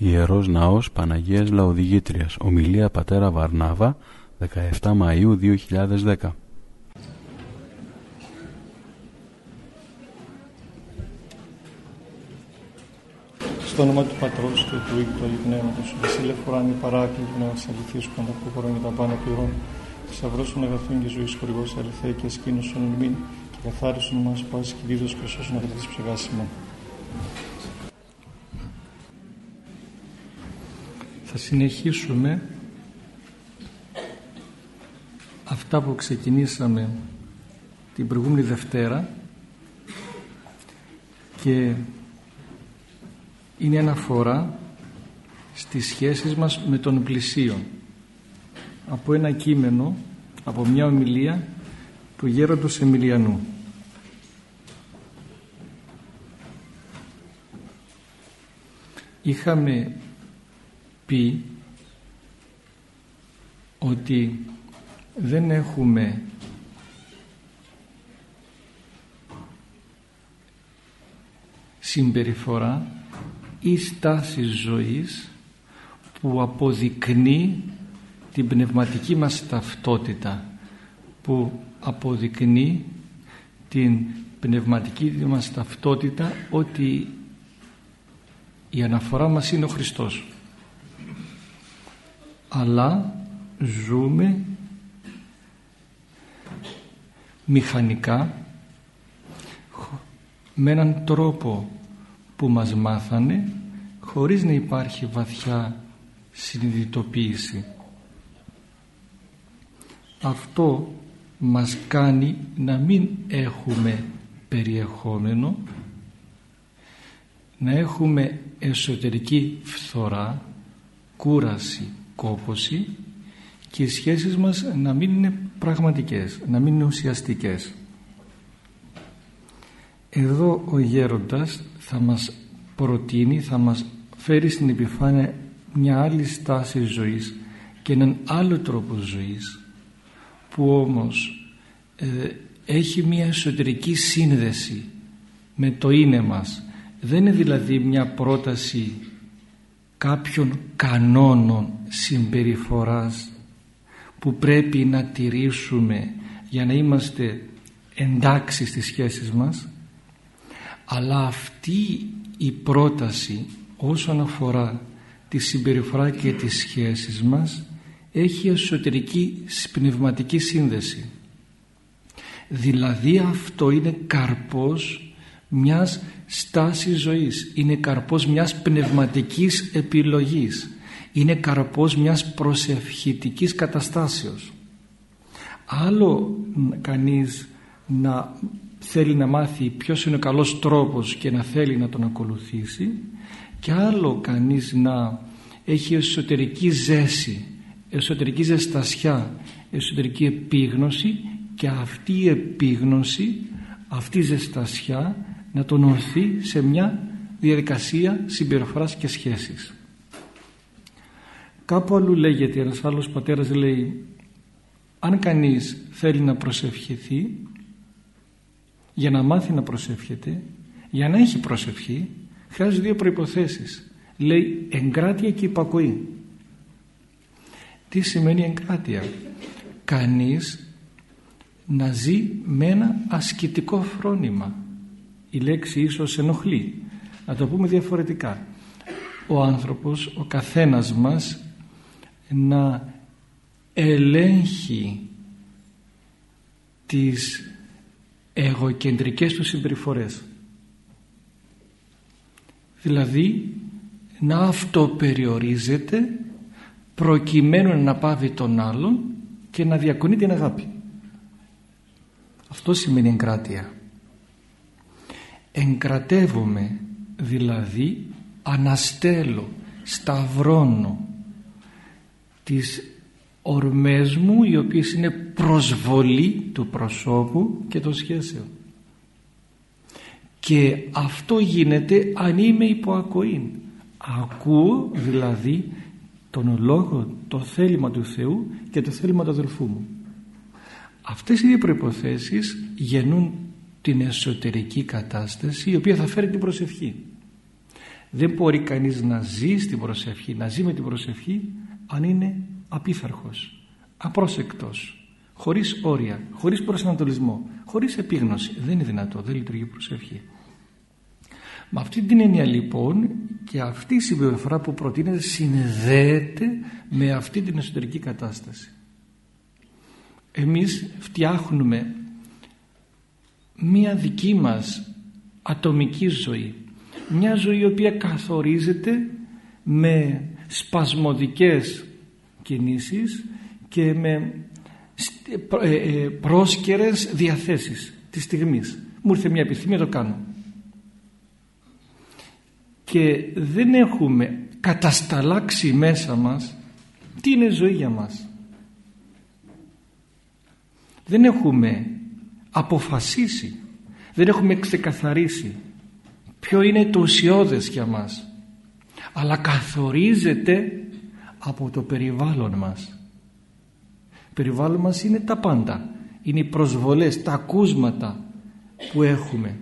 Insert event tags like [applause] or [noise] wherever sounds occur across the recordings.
Ιερός Ναός Παναγίας Λαοδηγήτριας Ομιλία Πατέρα Βαρνάβα 17 Μαΐου 2010 Στο όνομα του Πατρός και του Οίκου του Αγίου Πνεύματος, Βασίλε Φοράνη Παράκλη, Πνεύματος Αληθής που ανταποκορών για τα πάνω του ηρών, θησαυρός των αγαθών και ζωής χορηγός αληθέ και σκήνωσον ημίν και καθάρισον μας πάση και δίδος και σώσον αγαθής ψεγάσιμα. Συνεχίσουμε αυτά που ξεκινήσαμε την προηγούμενη Δευτέρα και είναι αναφορά στις σχέσεις μας με τον πλησίον. Από ένα κείμενο από μια ομιλία του γέροντος Εμιλιανού. Είχαμε πει ότι δεν έχουμε συμπεριφορά ή στάση ζωής που αποδεικνύει την πνευματική μας ταυτότητα που αποδεικνύει την πνευματική μας ταυτότητα ότι η αναφορά μας είναι ο Χριστός αλλά ζούμε μηχανικά με έναν τρόπο που μας μάθανε χωρίς να υπάρχει βαθιά συνειδητοποίηση. Αυτό μας κάνει να μην έχουμε περιεχόμενο να έχουμε εσωτερική φθορά, κούραση, κόποση και οι σχέσεις μας να μην είναι πραγματικές, να μην είναι ουσιαστικές. Εδώ ο γέροντας θα μας προτείνει, θα μας φέρει στην επιφάνεια μια άλλη στάση ζωής και έναν άλλο τρόπο ζωής που όμως ε, έχει μια εσωτερική σύνδεση με το είναι μας δεν είναι δηλαδή μια πρόταση κάποιων κανόνων συμπεριφοράς που πρέπει να τηρήσουμε για να είμαστε εντάξει στις σχέσεις μας αλλά αυτή η πρόταση όσον αφορά τη συμπεριφορά και τις σχέσεις μας έχει εσωτερική πνευματική σύνδεση. Δηλαδή αυτό είναι καρπός μιας στάσης ζωής. Είναι καρπός μιας πνευματικής επιλογής. Είναι καρπός μιας προσευχητικής καταστάσεως. Άλλο κανείς να θέλει να μάθει ποιος είναι ο καλός τρόπος και να θέλει να τον ακολουθήσει και άλλο κανείς να έχει εσωτερική ζέση εσωτερική ζεστασιά εσωτερική επίγνωση και αυτή η επίγνωση αυτή η ζεστασιά να τον ορθεί σε μια διαδικασία συμπεριφοράς και σχέσης. Κάπου αλλού λέγεται ένας άλλος πατέρας λέει αν κανείς θέλει να προσευχηθεί για να μάθει να προσεύχεται για να έχει προσευχή χρειάζεται δύο προϋποθέσεις. Λέει εγκράτεια και υπακοή τι σημαίνει εγκράτεια; Κανείς να ζει με ένα ασκητικό φρόνημα η λέξη ίσως ενοχλεί. Να το πούμε διαφορετικά. Ο άνθρωπος, ο καθένας μας να ελέγχει τις εγωκεντρικές του συμπεριφορές. Δηλαδή να αυτοπεριορίζεται προκειμένου να πάβει τον άλλον και να διακονεί την αγάπη. Αυτό σημαίνει εγκράτεια εγκρατεύομαι δηλαδή αναστέλω σταυρώνω τις ορμές μου οι οποίες είναι προσβολή του προσώπου και των σχέσεων. Και αυτό γίνεται αν είμαι υποακοήν ακούω δηλαδή τον λόγο το θέλημα του Θεού και το θέλημα του αδελφού μου. Αυτές οι δύο προϋποθέσεις γεννούν την εσωτερική κατάσταση η οποία θα φέρει την προσευχή. Δεν μπορεί κανείς να ζει στην προσευχή να ζει με την προσευχή αν είναι απίθαρχος απρόσεκτος χωρίς όρια, χωρίς προσανατολισμό χωρίς επίγνωση. Δεν είναι δυνατό, δεν λειτουργεί προσευχή. Με αυτή την έννοια λοιπόν και αυτή η συμπεριφορά που προτείνεται συνδέεται με αυτή την εσωτερική κατάσταση. Εμείς φτιάχνουμε μία δική μας ατομική ζωή. Μια ζωή η οποία καθορίζεται με σπασμωδικές κινήσεις και με ε, ε, πρόσκαιρες διαθέσεις της στιγμής. Μου ήρθε μια επιθυμία το κάνω. Και δεν έχουμε κατασταλάξει μέσα μας τι είναι ζωή για μας. Δεν έχουμε αποφασίσει. Δεν έχουμε ξεκαθαρίσει ποιο είναι το ουσιώδες για μας αλλά καθορίζεται από το περιβάλλον μας. Περιβάλλον μας είναι τα πάντα. Είναι οι προσβολές, τα ακούσματα που έχουμε.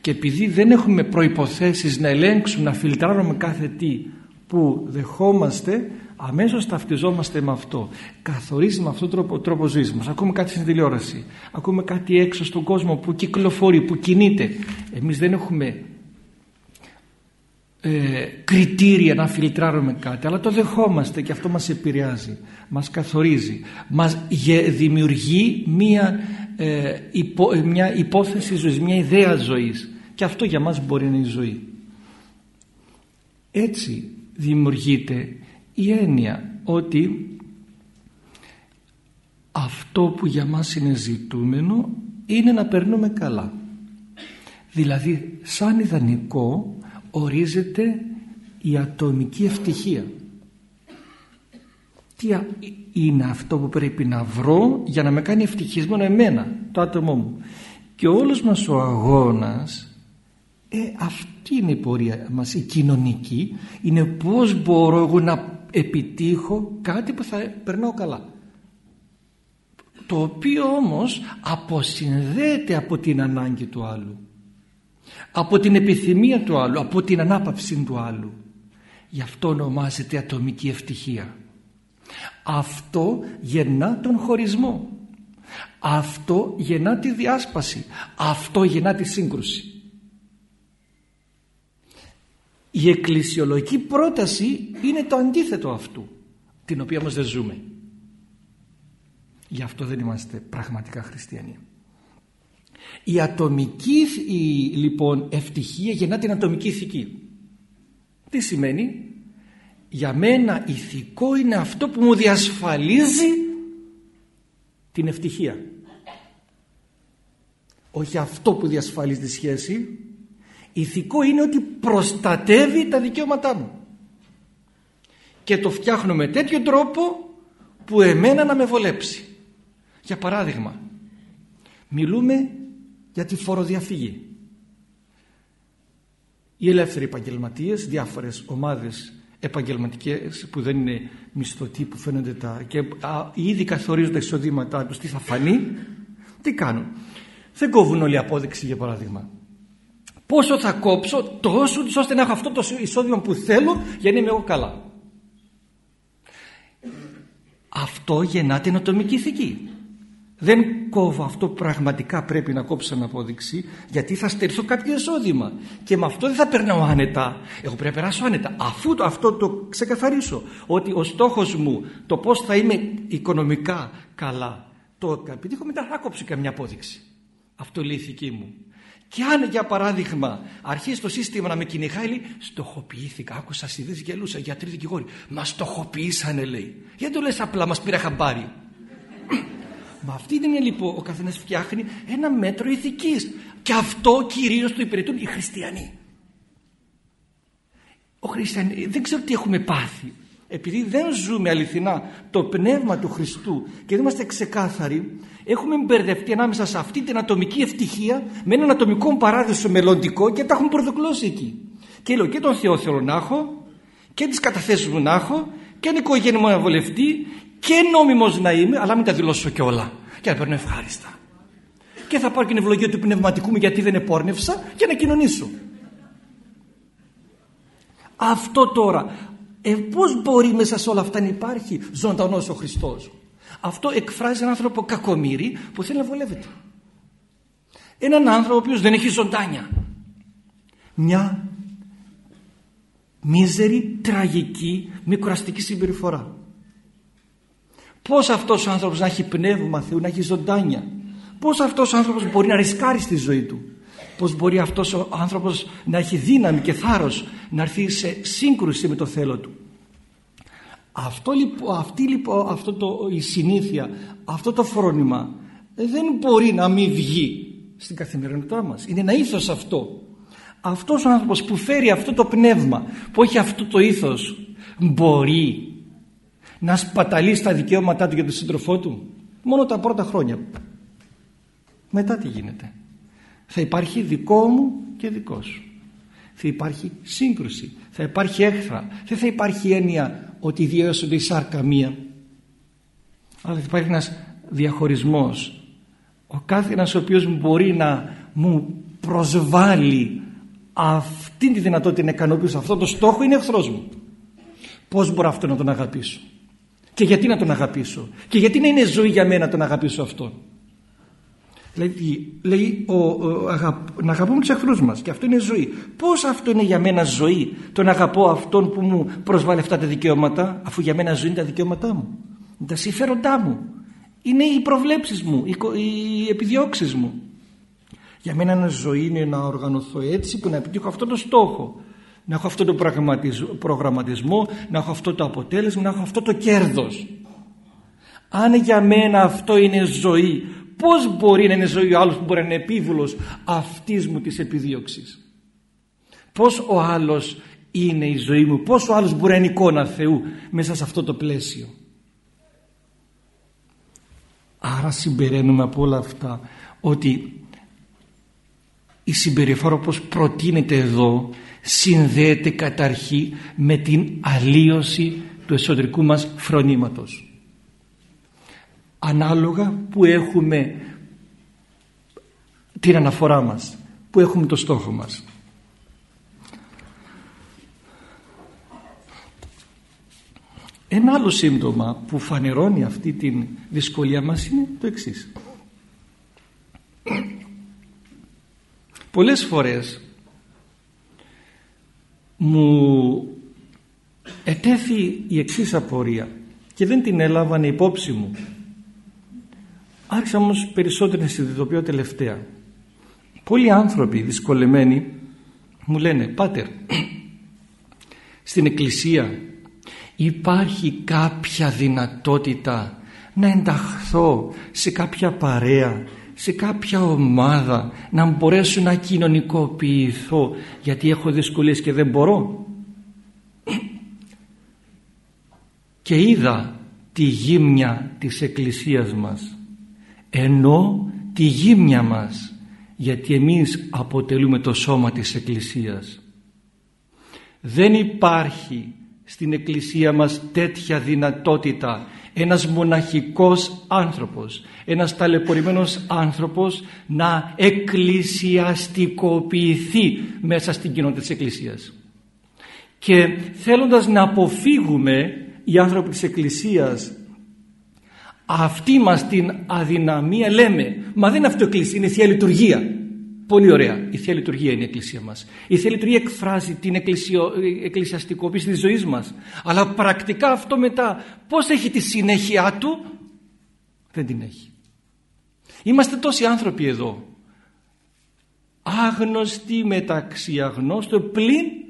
Και επειδή δεν έχουμε προϋποθέσεις να ελέγξουμε, να φιλτράρουμε κάθε τι που δεχόμαστε αμέσως ταυτιζόμαστε με αυτό. Καθορίζει με αυτόν τον τρόπο, τρόπο ζωής μας. Ακούμε κάτι στην τηλεόραση. Ακούμε κάτι έξω στον κόσμο που κυκλοφορεί, που κινείται. Εμείς δεν έχουμε ε, κριτήρια να φιλτράρουμε κάτι αλλά το δεχόμαστε και αυτό μας επηρεάζει μας καθορίζει μας δημιουργεί μια, ε, υπό, μια υπόθεση ζωής μια ιδέα ζωής. Και αυτό για μας μπορεί να είναι η ζωή. Έτσι δημιουργείται η έννοια ότι αυτό που για μας είναι ζητούμενο είναι να περνούμε καλά δηλαδή σαν ιδανικό ορίζεται η ατομική ευτυχία. Τι είναι αυτό που πρέπει να βρω για να με κάνει ευτυχισμένο εμένα, το άτομό μου. Και όλος μας ο αγώνας, ε, αυτή είναι η πορεία μας, η κοινωνική, είναι πώς μπορώ εγώ να επιτύχω κάτι που θα περνάω καλά. Το οποίο όμως αποσυνδέεται από την ανάγκη του άλλου από την επιθυμία του άλλου, από την ανάπαυση του άλλου. Γι' αυτό ονομάζεται ατομική ευτυχία. Αυτό γεννά τον χωρισμό. Αυτό γεννά τη διάσπαση. Αυτό γεννά τη σύγκρουση. Η εκκλησιολογική πρόταση είναι το αντίθετο αυτού, την οποία όμως δεν ζούμε. Γι' αυτό δεν είμαστε πραγματικά χριστιανοί. Η ατομική η, λοιπόν ευτυχία γεννά την ατομική ηθική. Τι σημαίνει; Για μένα ηθικό είναι αυτό που μου διασφαλίζει την ευτυχία. Όχι αυτό που διασφαλίζει τη σχέση. Ηθικό είναι ότι προστατεύει τα δικαιώματά μου. Και το φτιάχνω με τέτοιο τρόπο που εμένα να με βολέψει. Για παράδειγμα, μιλούμε για τη φοροδιαφυγή. Οι ελεύθεροι επαγγελματίες, διάφορες ομάδες επαγγελματικές που δεν είναι μισθωτοί που φαίνονται τα και α, ήδη καθορίζουν τα εισοδήματά τους τι θα φανεί τι κάνουν δεν κόβουν όλη απόδειξη για παράδειγμα πόσο θα κόψω τόσο ώστε να έχω αυτό το εισόδημα που θέλω για να είμαι εγώ καλά. Αυτό γεννά την ατομική ηθική δεν κόβω αυτό που πραγματικά πρέπει να κόψω σαν απόδειξη γιατί θα στερηθώ κάποιο εισόδημα. Και με αυτό δεν θα περνάω άνετα. Εγώ πρέπει να περάσω άνετα. Αφού το, αυτό το ξεκαθαρίσω ότι ο στόχος μου το πως θα είμαι οικονομικά καλά το επιτύχω μετά θα κόψω καμιά απόδειξη. Αυτό λέει η ηθική μου και αν για παράδειγμα αρχίσει το σύστημα να με κυνηγάει, λέει, στοχοποιήθηκα. Άκουσα σιδές γελούσα, γιατροί δικηγόροι. Μα στοχοποιήσανε, λέει. Γιατί το λες απλά, μας πήρα χαμπάρι. Με αυτή την λοιπόν ο καθένας φτιάχνει ένα μέτρο ηθικής και αυτό κυρίως το υπηρετούν οι χριστιανοί. Ο χριστιανοί δεν ξέρω τι έχουμε πάθει επειδή δεν ζούμε αληθινά το πνεύμα του Χριστού και δεν είμαστε ξεκάθαροι έχουμε μπερδευτεί ανάμεσα σε αυτή την ατομική ευτυχία με έναν ατομικό παράδεισο μελλοντικό και τα έχουμε προδοκλώσει εκεί. Και λέω και τον Θεό θέλω να έχω και τις καταθέσεις μου να έχω και ένα οικογένειο να βολευτεί και νόμιμος να είμαι αλλά μην τα δηλώσω κιόλα και να παίρνω ευχάριστα και θα πάρω και την ευλογία του πνευματικού μου γιατί δεν επόρνευσα για να κοινωνήσω Αυτό τώρα. Ε, πώς μπορεί μέσα σε όλα αυτά να υπάρχει ζωντανός ο Χριστός; Αυτό εκφράζει έναν άνθρωπο κακομύρι που θέλει να βολεύεται. Έναν άνθρωπο ο οποίος δεν έχει ζωντάνια. Μια μίζερη, τραγική, μικραστική συμπεριφορά. Πώς αυτός ο άνθρωπος να έχει πνεύμα Θεού, να έχει ζωντάνια; Πώς αυτός ο άνθρωπος μπορεί να ρισκάρει στη ζωή του; Πώς μπορεί αυτός ο άνθρωπος να έχει δύναμη και θάρρος να έρθει σε σύγκρουση με το θέλω του. Αυτό λοιπόν, αυτή λοιπόν αυτό το, η συνήθεια, αυτό το φρόνημα δεν μπορεί να μην βγει στην καθημερινότητά μας. Είναι ένα ήθος αυτό. Αυτός ο άνθρωπος που φέρει αυτό το πνεύμα, που έχει αυτό το ήθος, μπορεί να σπαταλεί στα δικαιώματά του για τον σύντροφό του; Μόνο τα πρώτα χρόνια. Μετά τι γίνεται; Θα υπάρχει δικό μου και δικό σου. Θα υπάρχει σύγκρουση. Θα υπάρχει έχθρα. Δεν θα υπάρχει έννοια ότι διέσονται η σάρκα μία. Αλλά θα υπάρχει ένας διαχωρισμός. Ο κάθε ένας ο οποίος μπορεί να μου προσβάλλει αυτή τη δυνατότητα να ικανοποιήσω αυτό το στόχο είναι εχθρός μου. Πώς μπορώ αυτό να τον αγαπήσω; Και γιατί να τον αγαπήσω; Και γιατί να είναι ζωή για μένα τον αγαπήσω αυτόν; Δηλαδή, λέει ο, ο, αγαπ, να αγαπούμε τους εχθρούς μας και αυτό είναι ζωή. Πώς αυτό είναι για μένα ζωή το να αγαπώ αυτόν που μου προσβάλλει αυτά τα δικαιώματα αφού για μένα ζωή είναι τα δικαιώματά μου. Είναι τα συμφέροντά μου. Είναι οι προβλέψεις μου, οι, οι επιδιώξεις μου. Για μένα ένα ζωή είναι να οργανωθώ έτσι που να επιτύχω αυτό το στόχο. Να έχω αυτό το προγραμματισμό, να έχω αυτό το αποτέλεσμα, να έχω αυτό το κέρδος. Αν για μένα αυτό είναι ζωή, πώς μπορεί να είναι ζωή ο άλλος που μπορεί να είναι επίβουλος αυτής μου της επιδίωξης; Πώς ο άλλος είναι η ζωή μου, πώς ο άλλος μπορεί να είναι εικόνα Θεού μέσα σε αυτό το πλαίσιο; Άρα συμπεραίνουμε από όλα αυτά ότι η συμπεριφορά όπως προτείνεται εδώ συνδέεται καταρχή με την αλλίωση του εσωτερικού μας φρονήματος. Ανάλογα που έχουμε την αναφορά μας, που έχουμε το στόχο μας. Ένα άλλο σύμπτωμα που φανερώνει αυτή την δυσκολία μας είναι το εξής. Πολλές φορές μου ετέθη η εξής απορία και δεν την έλαβαν υπόψη μου. Άρχισα όμως περισσότερο να συνειδητοποιώ τελευταία. Πολλοί άνθρωποι δυσκολεμένοι μου λένε «Πάτερ, [clears throat] στην εκκλησία υπάρχει κάποια δυνατότητα να ενταχθώ σε κάποια παρέα σε κάποια ομάδα να μπορέσω να κοινωνικοποιηθώ γιατί έχω δυσκολίες και δεν μπορώ [clears throat] και είδα τη γύμνια της εκκλησίας μας ενώ τη γύμνια μας γιατί εμείς αποτελούμε το σώμα της εκκλησίας δεν υπάρχει στην εκκλησία μας τέτοια δυνατότητα ένας μοναχικός άνθρωπος, ένας ταλαιπωρημένος άνθρωπος να εκκλησιαστικοποιηθεί μέσα στην κοινότητα της Εκκλησίας. Και θέλοντας να αποφύγουμε οι άνθρωποι της Εκκλησίας αυτή μας την αδυναμία λέμε μα δεν είναι αυτό εκκλησία, είναι Θεία Λειτουργία. Πολύ ωραία. Η Θεία Λειτουργία είναι η Εκκλησία μας. Η Θεία Λειτουργία εκφράζει την εκκλησιο... εκκλησιαστικοποίηση της ζωής μας. Αλλά πρακτικά αυτό μετά πώς έχει τη συνέχεια του; Δεν την έχει. Είμαστε τόσοι άνθρωποι εδώ. Άγνωστοι μεταξύ αγνώστων πλην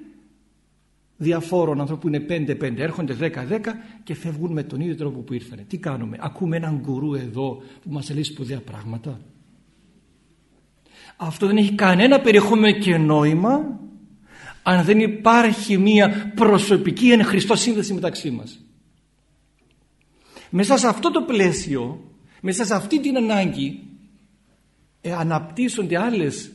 διαφόρων ανθρώπων που είναι 5-5 έρχονται 10-10 και φεύγουν με τον ίδιο τρόπο που ήρθαν. Τι κάνουμε, ακούμε έναν γκουρού εδώ που μας λέει σπουδαία πράγματα αυτό δεν έχει κανένα περιεχόμενο και νόημα αν δεν υπάρχει μία προσωπική εν Χριστώ σύνδεση μεταξύ μας. Μέσα σε αυτό το πλαίσιο, μέσα σε αυτή την ανάγκη ε, αναπτύσσονται άλλες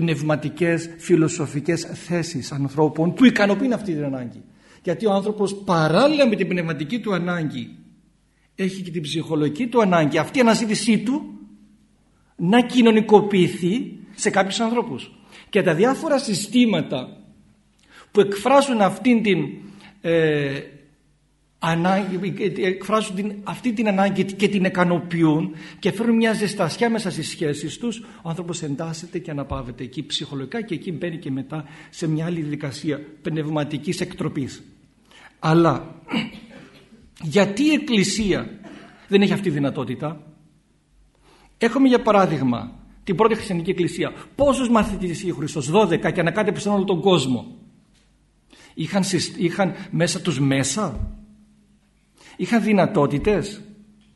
πνευματικές, φιλοσοφικές θέσεις ανθρώπων που ικανοποιούν αυτή την ανάγκη. Γιατί ο άνθρωπος παράλληλα με την πνευματική του ανάγκη έχει και την ψυχολογική του ανάγκη. Αυτή η αναζήτησή του να κοινωνικοποιηθεί σε κάποιους ανθρώπους. και τα διάφορα συστήματα που εκφράζουν αυτήν την ε, ανάγκη, εκφράζουν την, αυτή την ανάγκη και την ικανοποιούν και φέρνουν μια ζεστασιά μέσα στις σχέσεις τους. Ο άνθρωπος εντάσσεται και αναπαύεται εκεί ψυχολογικά και εκεί μπαίνει και μετά σε μια άλλη δικασία πνευματικής εκτροπής. Αλλά [clears throat] γιατί η Εκκλησία δεν έχει αυτή τη δυνατότητα; Έχουμε για παράδειγμα την πρώτη χριστιανική εκκλησία. Πόσους μαθητές είχε ο Χριστός; 12 και ανακάτεψαν όλο τον κόσμο. Είχαν, είχαν μέσα τους μέσα; Είχαν δυνατότητες.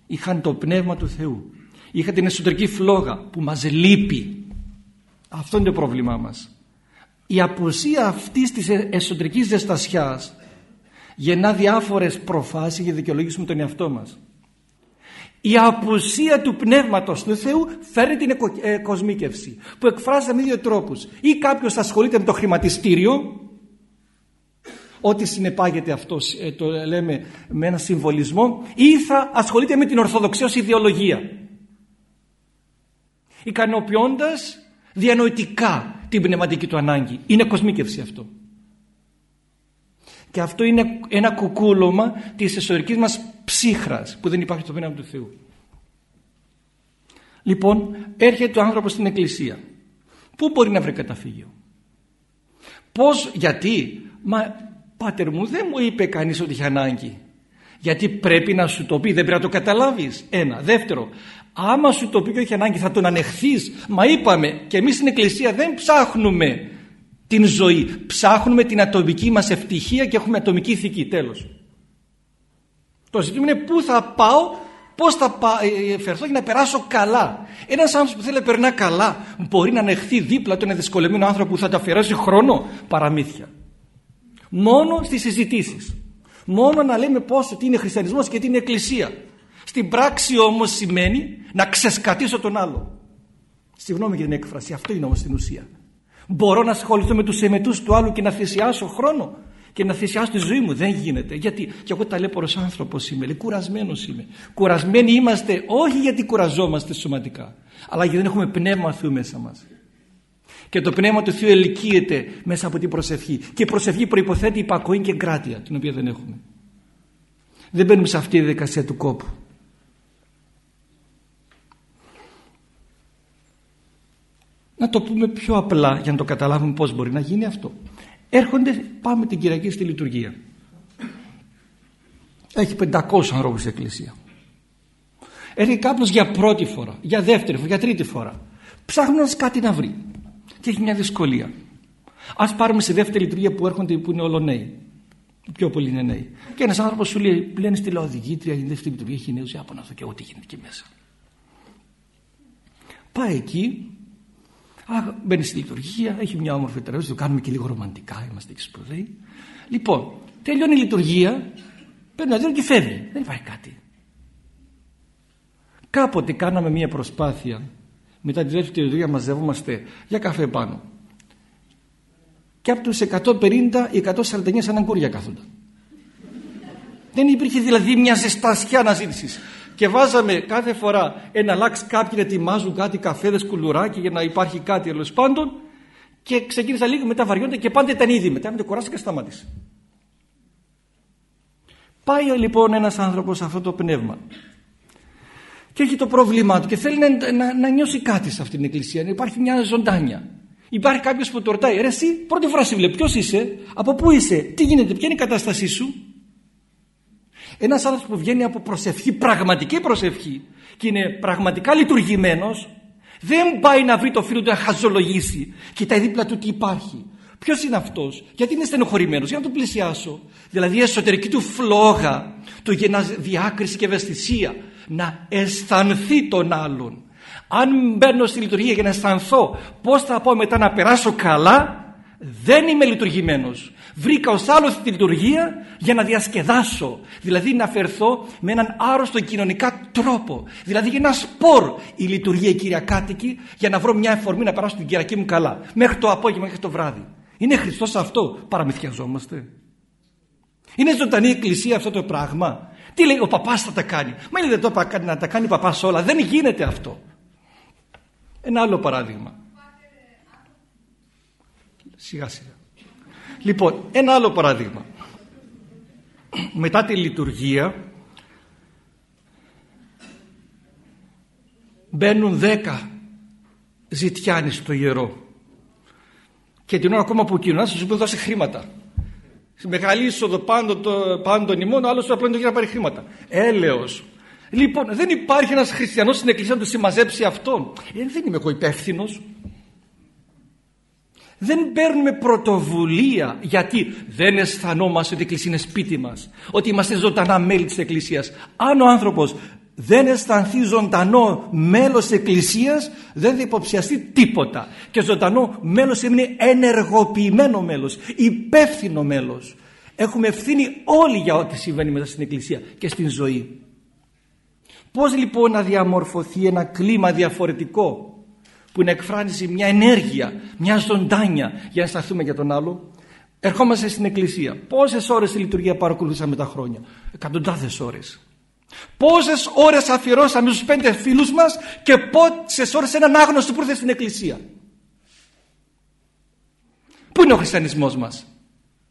Είχαν το πνεύμα του Θεού. Είχαν την εσωτερική φλόγα που μας λείπει. Αυτό είναι το πρόβλημά μας. Η απουσία αυτής της ε, εσωτερικής ζεστασιάς γεννά διάφορες προφάσεις για δικαιολογήσουμε τον εαυτό μας. Η απουσία του πνεύματος του Θεού φέρνει την ε, κοσμίκευση που εκφράζεται με δύο τρόπους. Ή κάποιος ασχολείται με το χρηματιστήριο ό,τι συνεπάγεται αυτός ε, το λέμε με ένα συμβολισμό ή θα ασχολείται με την ορθοδοξία ως ιδεολογία. Ικανοποιώντας διανοητικά την πνευματική του ανάγκη. Είναι κοσμίκευση αυτό. Και αυτό είναι ένα κουκούλωμα της εσωτερικής μας ψύχρας που δεν υπάρχει στο πνεύμα του Θεού. Λοιπόν έρχεται ο άνθρωπος στην εκκλησία. Πού μπορεί να βρει καταφύγιο; Πως γιατί; Μα Πάτερ μου δεν μου είπε κανείς ότι είχε ανάγκη. Γιατί πρέπει να σου το πει, δεν πρέπει να το καταλάβεις. Ένα. Δεύτερο, άμα σου το πει και όχι ανάγκη θα τον ανεχθείς. Μα είπαμε και εμείς στην Εκκλησία δεν ψάχνουμε την ζωή. Ψάχνουμε την ατομική μας ευτυχία και έχουμε ατομική ηθική. Τέλος. Το ζήτημα είναι πού θα πάω, πώς θα ε, ε, φερθώ για να περάσω καλά. Ένας άνθρωπος που θέλει να περνά καλά μπορεί να ανεχθεί δίπλα του ένα δυσκολεμένο άνθρωπο που θα τα αφιερώσει χρόνο παραμύθια μόνο στις συζητήσεις. Μόνο να λέμε πόσο τι είναι χριστιανισμός και τι είναι εκκλησία. Στην πράξη όμως σημαίνει να ξεσκατήσω τον άλλο. Συγγνώμη για την έκφραση αυτό είναι όμως την ουσία. Μπορώ να ασχοληθώ με τους εμετούς του άλλου και να θυσιάσω χρόνο και να θυσιάσω τη ζωή μου. Δεν γίνεται. Γιατί; Και εγώ ταλέπορος άνθρωπος είμαι λέει, κουρασμένος είμαι. Κουρασμένοι είμαστε όχι γιατί κουραζόμαστε σωματικά αλλά γιατί δεν έχουμε πνεύμα Θεού μέσα μας και το Πνεύμα του Θεού ελκύεται μέσα από την προσευχή. Και η προσευχή προϋποθέτει υπακοή και εγκράτεια, την οποία δεν έχουμε. Δεν μπαίνουμε σε αυτή τη δικασία του κόπου. Να το πούμε πιο απλά για να το καταλάβουμε πώς μπορεί να γίνει αυτό. Έρχονται, πάμε την Κυριακή στη λειτουργία. Έχει 500 ανθρώπους στην εκκλησία. Έρχεται κάποιος για πρώτη φορά, για δεύτερη φορά, για τρίτη φορά. Ψάχνοντας κάτι να βρει και έχει μια δυσκολία. Ας πάρουμε στη δεύτερη λειτουργία που έρχονται που είναι όλο νέοι. Πιο πολλοί είναι νέοι. Και ένας άνθρωπος σου λέει: Λένε στη λαοδηγήτρια, η δεύτερη λειτουργία έχει νέους. Για να δω και εγώ τι γίνεται εκεί μέσα. Πάει εκεί, α, μπαίνει στη λειτουργία, έχει μια όμορφη τεράστια, το κάνουμε και λίγο ρομαντικά, είμαστε και σπουδαίοι. Λοιπόν, τελειώνει η λειτουργία, παίρνει ένα και φεύγει. Δεν υπάρχει κάτι. Κάποτε κάναμε μια προσπάθεια μετά τη δεύτερη λειτουργία μαζεύομαστε για καφέ πάνω. Και από τους 150 οι 149 σαν αγκούρια κάθονταν. Δεν υπήρχε δηλαδή μια ζεστασιά αναζήτησης. Και βάζαμε κάθε φορά ένα λάξ κάποιοι να ετοιμάζουν κάτι καφέδες, κουλουράκι για να υπάρχει κάτι τέλος πάντων και ξεκίνησα λίγο μετά βαριόνται και πάντα ήταν ήδη μετά με το κουράστηκα και σταμάτησε. Πάει λοιπόν ένας άνθρωπος σε αυτό το πνεύμα και έχει το πρόβλημά του και θέλει να, να, να νιώσει κάτι σε αυτήν την εκκλησία, να υπάρχει μια ζωντάνια. Υπάρχει κάποιος που το ρωτάει, ρε εσύ πρώτη φορά σε βλέπει, ποιος είσαι, από πού είσαι, τι γίνεται, ποια είναι η κατάστασή σου; Ένας άνθρωπος που βγαίνει από προσευχή, πραγματική προσευχή και είναι πραγματικά λειτουργημένος, δεν πάει να βρει το φίλο του να χαζολογήσει. Κοιτάει δίπλα του τι υπάρχει. Ποιος είναι αυτός, γιατί είναι στενοχωρημένος, για να τον πλησιάσω. Δηλαδή η εσωτερική του φλόγα του γεννά διάκριση και ευαισθησία να αισθανθεί τον άλλον. Αν μπαίνω στη λειτουργία για να αισθανθώ πώς θα πάω μετά να περάσω καλά, δεν είμαι λειτουργημένος. Βρήκα ως άλλος τη λειτουργία για να διασκεδάσω. Δηλαδή να φερθώ με έναν άρρωστο κοινωνικά τρόπο. Δηλαδή για ένα σπορ η λειτουργία η κυριακάτικη για να βρω μια εφορμή να περάσω την κυριακή μου καλά. Μέχρι το απόγευμα, μέχρι το βράδυ. Είναι Χριστός αυτό. Παραμυθιαζόμαστε. Είναι ζωντανή εκκλησία αυτό το πράγμα. Τι λέει ο παπάς θα τα κάνει. Μα είναι το να τα κάνει ο παπάς όλα. Δεν γίνεται αυτό. Ένα άλλο παράδειγμα. Σιγά σιγά. Λοιπόν, ένα άλλο παράδειγμα. Μετά τη λειτουργία μπαίνουν δέκα ζητιάνοι στο ιερό και την ώρα ακόμα που κοινωνά σου πει δώσει χρήματα. Στη μεγάλη είσοδο πάντων, πάντων ημών, ο άλλος απλά είναι να πάρει χρήματα. Έλεος. Λοιπόν, δεν υπάρχει ένας χριστιανός στην εκκλησία να του συμμαζέψει αυτόν. Ε, δεν είμαι εγώ υπεύθυνος. Δεν παίρνουμε πρωτοβουλία γιατί δεν αισθανόμαστε ότι η εκκλησία είναι σπίτι μας. Ότι είμαστε ζωντανά μέλη της εκκλησίας. Αν ο άνθρωπος δεν αισθανθεί ζωντανό μέλος της εκκλησίας δεν θα υποψιαστεί τίποτα. Και ζωντανό μέλος είναι ενεργοποιημένο μέλος, υπεύθυνο μέλος. Έχουμε ευθύνη όλοι για ό,τι συμβαίνει μέσα στην εκκλησία και στην ζωή. Πώς λοιπόν να διαμορφωθεί ένα κλίμα διαφορετικό που να εκφράζει μια ενέργεια, μια ζωντάνια για να σταθούμε για τον άλλο; Ερχόμαστε στην εκκλησία. Πόσες ώρες τη λειτουργία παρακολουθήσαμε τα χρόνια; Εκατοντάδες ώρες. Πόσες ώρες αφιερώσαμε στους πέντε φίλους μας και πόσες ώρες έναν άγνωστο που ήρθε στην εκκλησία. Πού είναι ο χριστιανισμός μας;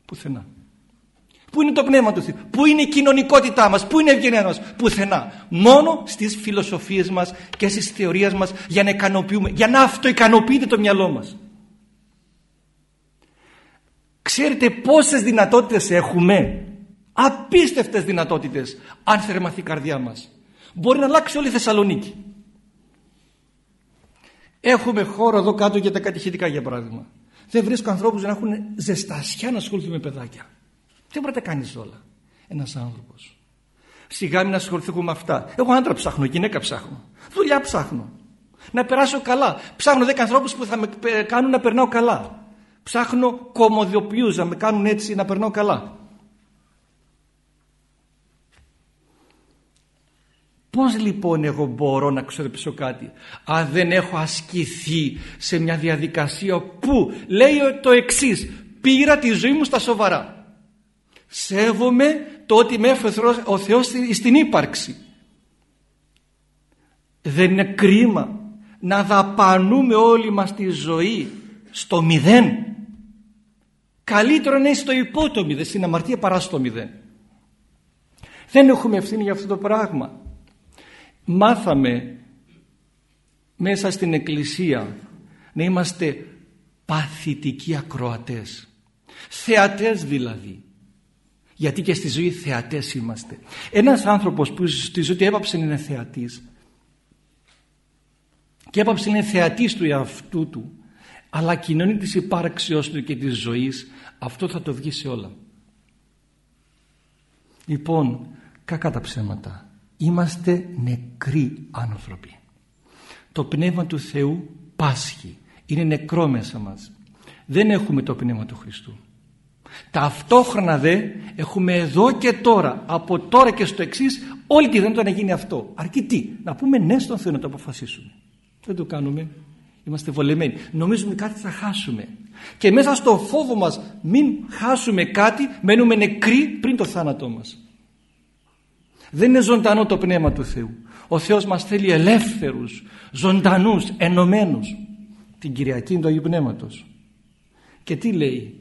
Πουθενά. Πού είναι το πνεύμα του Θεού; Πού είναι η κοινωνικότητά μας; Πού είναι η ευγενία μας; Πουθενά. Μόνο στις φιλοσοφίες μας και στις θεωρίες μας για να ικανοποιούμε, για να αυτοικανοποιείται το μυαλό μας. Ξέρετε πόσες δυνατότητες έχουμε Απίστευτες δυνατότητες αν θερμαθεί η καρδιά μας. Μπορεί να αλλάξει όλη η Θεσσαλονίκη. Έχουμε χώρο εδώ κάτω για τα κατηχητικά για παράδειγμα. Δεν βρίσκω ανθρώπους να έχουν ζεστασιά να ασχοληθούν με παιδάκια. Δεν μπορεί να τα κάνεις όλα. Ένας άνθρωπος. Σιγά μην ασχοληθούμε με αυτά. Εγώ άντρα ψάχνω, γυναίκα ψάχνω. Δουλειά ψάχνω. Να περάσω καλά. Ψάχνω δέκα ανθρώπους που θα με κάνουν να περνάω καλά. Ψάχνω κομμοδιοποιούς να με κάνουν έτσι να περνάω καλά. Πώς λοιπόν εγώ μπορώ να ξοδέψω κάτι αν δεν έχω ασκηθεί σε μια διαδικασία που λέει το εξής πήρα τη ζωή μου στα σοβαρά. Σέβομαι το ότι με έφερε ο Θεός στην ύπαρξη δεν είναι κρίμα να δαπανούμε όλη μας τη ζωή στο μηδέν. Καλύτερο να είναι στο υπότομο μηδέν στην αμαρτία παρά στο μηδέν. Δεν έχουμε ευθύνη για αυτό το πράγμα μάθαμε μέσα στην εκκλησία να είμαστε παθητικοί ακροατές. Θεατές δηλαδή. Γιατί και στη ζωή θεατές είμαστε. Ένας άνθρωπος που στη ζωή του έπαψε να είναι θεατής και έπαψε να είναι θεατής του εαυτού του αλλά κοινωνεί της υπάρξεώς του και της ζωής αυτό θα το βγει σε όλα. Λοιπόν κακά τα ψέματα είμαστε νεκροί άνθρωποι. Το Πνεύμα του Θεού πάσχει. Είναι νεκρό μέσα μας. Δεν έχουμε το Πνεύμα του Χριστού. Ταυτόχρονα δε έχουμε εδώ και τώρα, από τώρα και στο εξής, όλη τη δυνατότητα να γίνει αυτό. Αρκεί τι, να πούμε ναι στον Θεό να το αποφασίσουμε. Δεν το κάνουμε. Είμαστε βολεμένοι. Νομίζουμε κάτι θα χάσουμε. Και μέσα στο φόβο μας μην χάσουμε κάτι, μένουμε νεκροί πριν το θάνατό μας. Δεν είναι ζωντανό το Πνεύμα του Θεού. Ο Θεός μας θέλει ελεύθερους, ζωντανούς, ενωμένους. Την Κυριακή του Αγίου Πνεύματος. Και τι λέει;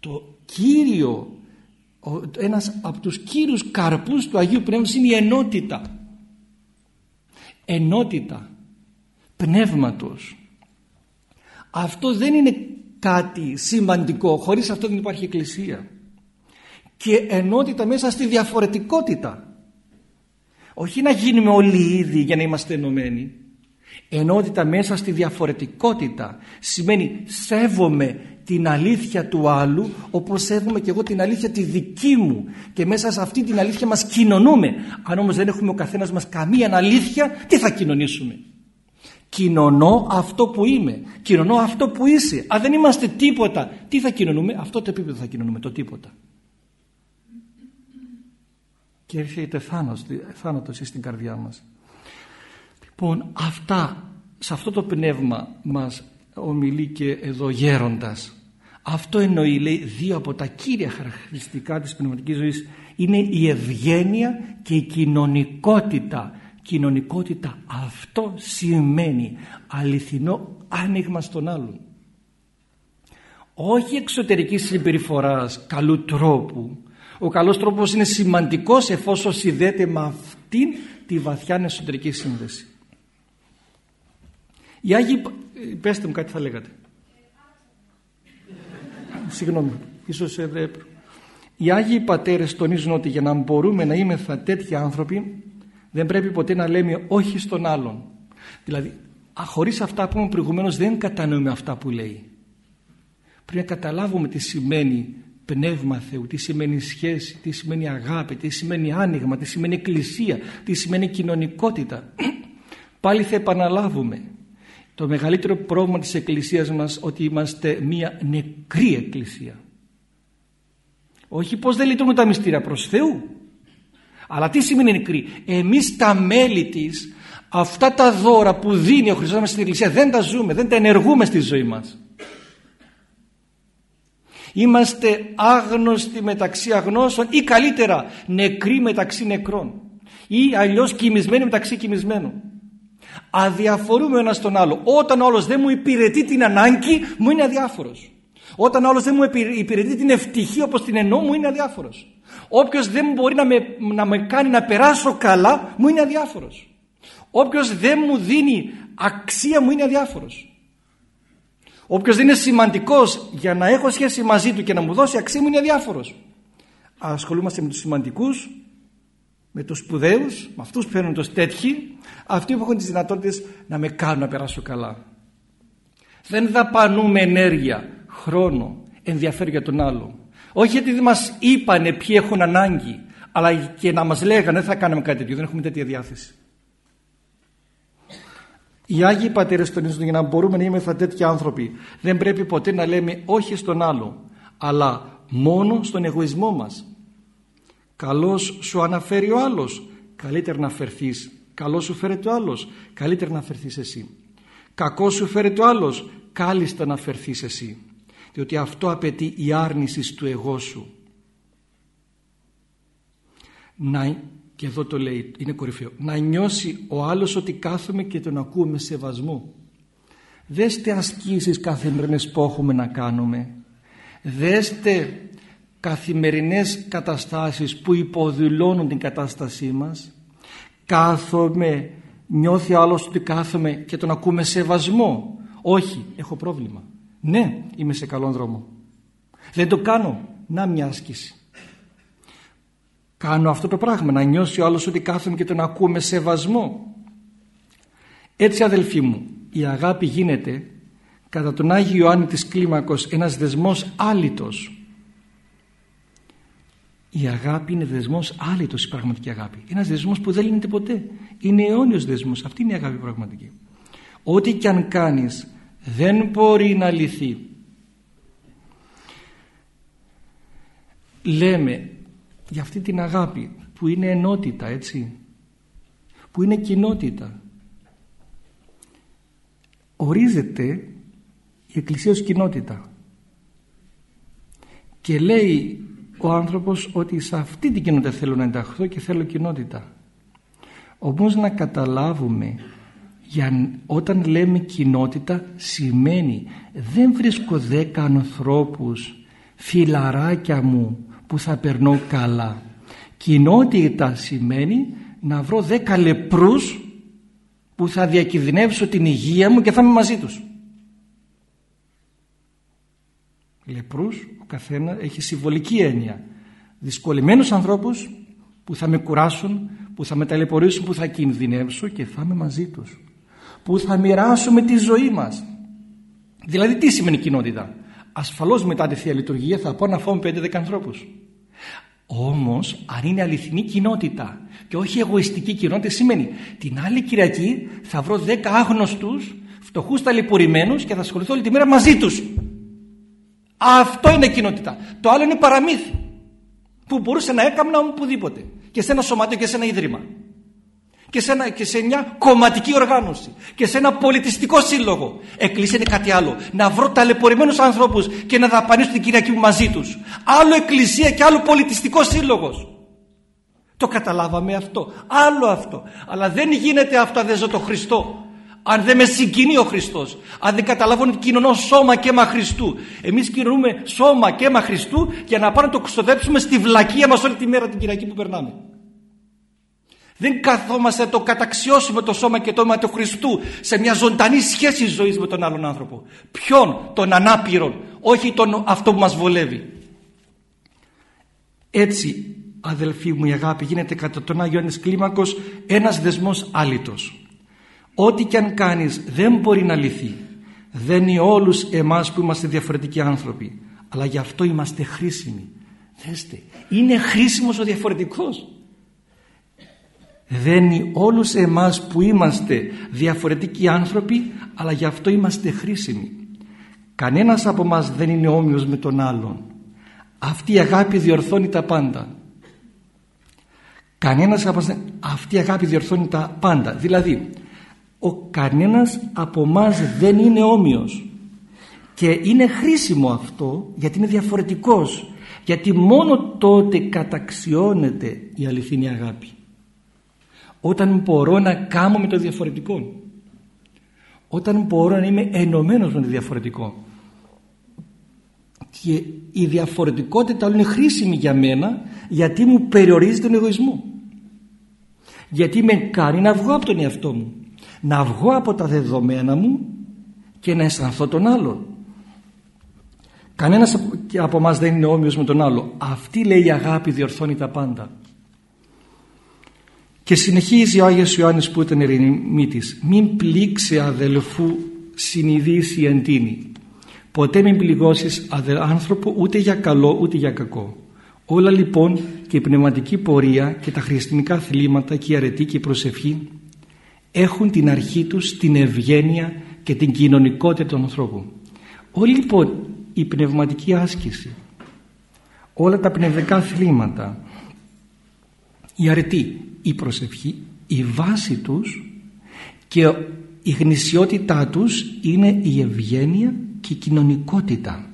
Το Κύριο, ένας από τους κύριους καρπούς του Αγίου Πνεύματος είναι η ενότητα. Ενότητα πνεύματος. Αυτό δεν είναι κάτι σημαντικό. Χωρίς αυτό δεν υπάρχει εκκλησία. Και ενότητα μέσα στη διαφορετικότητα όχι να γίνουμε όλοι ήδη για να είμαστε ενωμένοι. Ενότητα μέσα στη διαφορετικότητα σημαίνει σέβομαι την αλήθεια του άλλου όπως σέβομαι και εγώ την αλήθεια τη δική μου. Και μέσα σε αυτή την αλήθεια μας κοινωνούμε. Αν όμως δεν έχουμε ο καθένας μας καμία αλήθεια τι θα κοινωνήσουμε; Κοινωνώ αυτό που είμαι. Κοινωνώ αυτό που είσαι. Αν δεν είμαστε τίποτα τι θα κοινωνούμε; Αυτό το επίπεδο θα κοινωνούμε το τίποτα και έρχεται θάνατος, θάνατος στην καρδιά μας. Λοιπόν, αυτά, σε αυτό το πνεύμα μας ομιλεί και εδώ γέροντας. Αυτό εννοεί, λέει, δύο από τα κύρια χαρακτηριστικά της πνευματικής ζωής είναι η ευγένεια και η κοινωνικότητα. Κοινωνικότητα αυτό σημαίνει αληθινό άνοιγμα στον άλλον. όχι εξωτερικής συμπεριφοράς καλού τρόπου ο καλός τρόπος είναι σημαντικός εφόσον συνδέεται με αυτήν τη βαθιά εσωτερική σύνδεση. Οι Άγιοι πέστε μου κάτι θα λέγατε. Συγγνώμη ίσως ε, οι Άγιοι Πατέρες τονίζουν ότι για να μπορούμε να είμαστε τέτοιοι άνθρωποι δεν πρέπει ποτέ να λέμε όχι στον άλλον. Δηλαδή χωρίς αυτά που είπαμε προηγουμένως δεν κατανοούμε αυτά που λέει. Πρέπει να καταλάβουμε τι σημαίνει πνεύμα Θεού, τι σημαίνει σχέση, τι σημαίνει αγάπη, τι σημαίνει άνοιγμα, τι σημαίνει εκκλησία, τι σημαίνει κοινωνικότητα. [clears throat] Πάλι θα επαναλάβουμε το μεγαλύτερο πρόβλημα της εκκλησίας μας ότι είμαστε μια νεκρή εκκλησία. Όχι πως δεν λειτουργούν τα μυστήρια προς Θεού. Αλλά τι σημαίνει νεκρή; Εμείς τα μέλη της αυτά τα δώρα που δίνει ο Χριστός μας στην εκκλησία δεν τα ζούμε, δεν τα ενεργούμε στη ζωή μας. Είμαστε άγνωστοι μεταξύ αγνώσεων ή καλύτερα νεκροί μεταξύ νεκρών ή αλλιώς κοιμισμένοι μεταξύ κοιμισμένων. Αδιαφορούμε ο ένας τον άλλο. Όταν ο άλλος δεν μου υπηρετεί την ανάγκη μου είναι αδιάφορος. Όταν ο άλλος δεν μου υπηρετεί την ευτυχία όπως την εννοώ μου είναι αδιάφορος. Όποιος δεν μπορεί να με, να με κάνει να περάσω καλά μου είναι αδιάφορος. Όποιος δεν μου δίνει αξία μου είναι αδιάφορος. Όποιος δεν είναι σημαντικός για να έχω σχέση μαζί του και να μου δώσει αξία μου είναι αδιάφορος. Ασχολούμαστε με τους σημαντικούς, με τους σπουδαίους, με αυτούς που φέρνουν το στέτχη, αυτοί που έχουν τις δυνατότητες να με κάνουν να περάσω καλά. Δεν δαπανούμε ενέργεια, χρόνο, ενδιαφέρον για τον άλλο. Όχι γιατί δεν μας είπανε ποιοι έχουν ανάγκη, αλλά και να μας λέγανε δεν θα κάνουμε κάτι τέτοιο, δεν έχουμε τέτοια διάθεση. Οι Άγιοι Πατέρες τονίζουν για να μπορούμε να είμαστε τέτοιοι άνθρωποι δεν πρέπει ποτέ να λέμε όχι στον άλλο αλλά μόνο στον εγωισμό μας. Καλώς σου αναφέρει ο άλλος, καλύτερα να φερθείς. Καλώς σου φέρεται ο άλλος, καλύτερα να φερθείς εσύ. Κακός σου φέρεται ο άλλος, κάλλιστα να φερθείς εσύ. Διότι αυτό απαιτεί η άρνησης του εγώ σου. Να και εδώ το λέει, είναι κορυφαίο, να νιώσει ο άλλος ότι κάθομαι και τον ακούμε με σεβασμό. Δέστε ασκήσεις καθημερινές που έχουμε να κάνουμε. Δέστε καθημερινές καταστάσεις που υποδηλώνουν την κατάστασή μας. Κάθομαι, νιώθει ο άλλος ότι κάθομαι και τον ακούμε σεβασμό. Όχι, έχω πρόβλημα. Ναι, είμαι σε καλόν δρόμο. Δεν το κάνω. Να μια άσκηση κάνω αυτό το πράγμα να νιώσει ο άλλος ότι κάθομαι και τον ακούμε σεβασμό. Έτσι αδελφοί μου η αγάπη γίνεται κατά τον Άγιο Ιωάννη της Κλίμακος ένας δεσμός άλυτος. Η αγάπη είναι δεσμός άλυτος η πραγματική αγάπη. Ένας δεσμός που δεν λύνεται ποτέ. Είναι αιώνιος δεσμός. Αυτή είναι η αγάπη πραγματική. Ό,τι και αν κάνεις δεν μπορεί να λυθεί. Λέμε για αυτή την αγάπη που είναι ενότητα έτσι. Που είναι κοινότητα. Ορίζεται η Εκκλησία ως κοινότητα. Και λέει ο άνθρωπος ότι σε αυτή την κοινότητα θέλω να ενταχθώ και θέλω κοινότητα. Όμως να καταλάβουμε για, όταν λέμε κοινότητα σημαίνει δεν βρίσκω δέκα ανθρώπους φιλαράκια μου που θα περνώ καλά. Κοινότητα σημαίνει να βρω δέκα λεπρούς που θα διακινδυνεύσω την υγεία μου και θα είμαι μαζί τους. Λεπρούς, ο καθένας έχει συμβολική έννοια. Δυσκολεμένους ανθρώπους που θα με κουράσουν, που θα με ταλαιπωρήσουν, που θα κινδυνεύσω και θα είμαι μαζί τους. Που θα μοιράσουμε τη ζωή μας. Δηλαδή τι σημαίνει κοινότητα; Ασφαλώς μετά τη Θεία Λειτουργία θα πω να φάω 5-10 ανθρώπους. Όμως αν είναι αληθινή κοινότητα και όχι εγωιστική κοινότητα σημαίνει; Την άλλη Κυριακή θα βρω 10 άγνωστους φτωχούς ταλαιπωρημένους και θα ασχοληθώ όλη τη μέρα μαζί τους. Αυτό είναι κοινότητα. Το άλλο είναι παραμύθι που μπορούσε να έκαμνα οπουδήποτε και σε ένα σωματείο και σε ένα ίδρυμα και σε, ένα, και σε μια κομματική οργάνωση και σε ένα πολιτιστικό σύλλογο. Εκκλησία είναι κάτι άλλο. Να βρω ταλαιπωρημένους ανθρώπους και να δαπανίσω την Κυριακή μου μαζί τους. Άλλο εκκλησία και άλλο πολιτιστικό σύλλογος. Το καταλάβαμε αυτό. Άλλο αυτό. Αλλά δεν γίνεται αυτό αν δεν ζω το Χριστό. αν δεν με συγκινεί ο Χριστός αν δεν καταλαβαίνω ότι κοινωνώ σώμα και αίμα Χριστού εμείς κοινωνούμε σώμα και αίμα Χριστού για να πάμε να το ξοδέψουμε στη βλακεία μας όλη τη μέρα την Κυριακή που περνάμε δεν καθόμαστε να το καταξιώσουμε το σώμα και το αίμα του Χριστού σε μια ζωντανή σχέση ζωής με τον άλλον άνθρωπο. Ποιον, τον ανάπηρον, όχι τον αυτό που μας βολεύει. Έτσι, αδελφοί μου, η αγάπη γίνεται κατά τον Άγιο Ιωάννης Κλίμακος ένας δεσμός άλυτος. Ό,τι και αν κάνεις δεν μπορεί να λυθεί. Δεν είναι όλους εμάς που είμαστε διαφορετικοί άνθρωποι. Αλλά γι' αυτό είμαστε χρήσιμοι. Δέστε, είναι χρήσιμος ο διαφορετικός δένει όλους εμάς που είμαστε διαφορετικοί άνθρωποι αλλά γι' αυτό είμαστε χρήσιμοι. Κανένας από μας δεν είναι όμοιος με τον άλλον. Αυτή η αγάπη διορθώνει τα πάντα. Κανένας από μας αυτή η αγάπη διορθώνει τα πάντα. Δηλαδή ο κανένας από μας δεν είναι όμοιος. Και είναι χρήσιμο αυτό γιατί είναι διαφορετικός. Γιατί μόνο τότε καταξιώνεται η αληθινή αγάπη όταν μπορώ να κάνω με το διαφορετικό. Όταν μπορώ να είμαι ενωμένος με το διαφορετικό. Και η διαφορετικότητα είναι χρήσιμη για μένα γιατί μου περιορίζει τον εγωισμό. Γιατί με κάνει να βγω από τον εαυτό μου. Να βγω από τα δεδομένα μου και να αισθανθώ τον άλλον. Κανένας από εμά δεν είναι όμοιος με τον άλλο. Αυτή λέει η αγάπη διορθώνει τα πάντα και συνεχίζει ο Άγιος Ιωάννης που ήταν ερημίτης «Μην πλήξει αδελφού συνειδήσει εντείνει. Ποτέ μην πληγώσεις άνθρωπο ούτε για καλό ούτε για κακό. Όλα λοιπόν και η πνευματική πορεία και τα χριστιανικά θλίματα και η αρετή και η προσευχή έχουν την αρχή τους την ευγένεια και την κοινωνικότητα των ανθρώπων. Όλη λοιπόν η πνευματική άσκηση, όλα τα πνευματικά θλίματα, η αρετή, η προσευχή, η βάση τους και η γνησιότητά τους είναι η ευγένεια και η κοινωνικότητα.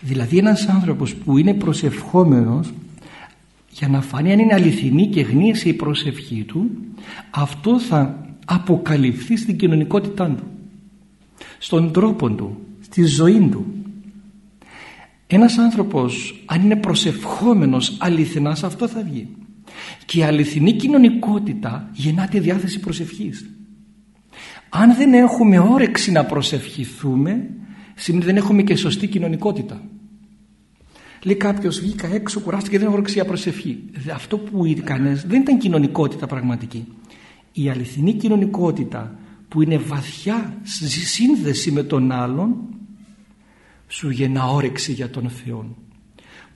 Δηλαδή ένας άνθρωπος που είναι προσευχόμενος για να φανεί αν είναι αληθινή και γνήσια η προσευχή του αυτό θα αποκαλυφθεί στην κοινωνικότητά του στον τρόπο του, στη ζωή του ένας άνθρωπος αν είναι προσευχόμενος αληθινά σε αυτό θα βγει και η αληθινή κοινωνικότητα γεννά τη διάθεση προσευχής. Αν δεν έχουμε όρεξη να προσευχηθούμε, σημαίνει δεν έχουμε και σωστή κοινωνικότητα. Λέει κάποιος βγήκα έξω, κουράστηκε και δεν έχω όρεξη για προσευχή. Αυτό που έκανε δεν ήταν κοινωνικότητα πραγματική. Η αληθινή κοινωνικότητα που είναι βαθιά σύνδεση με τον άλλον σου γεννά όρεξη για τον Θεό.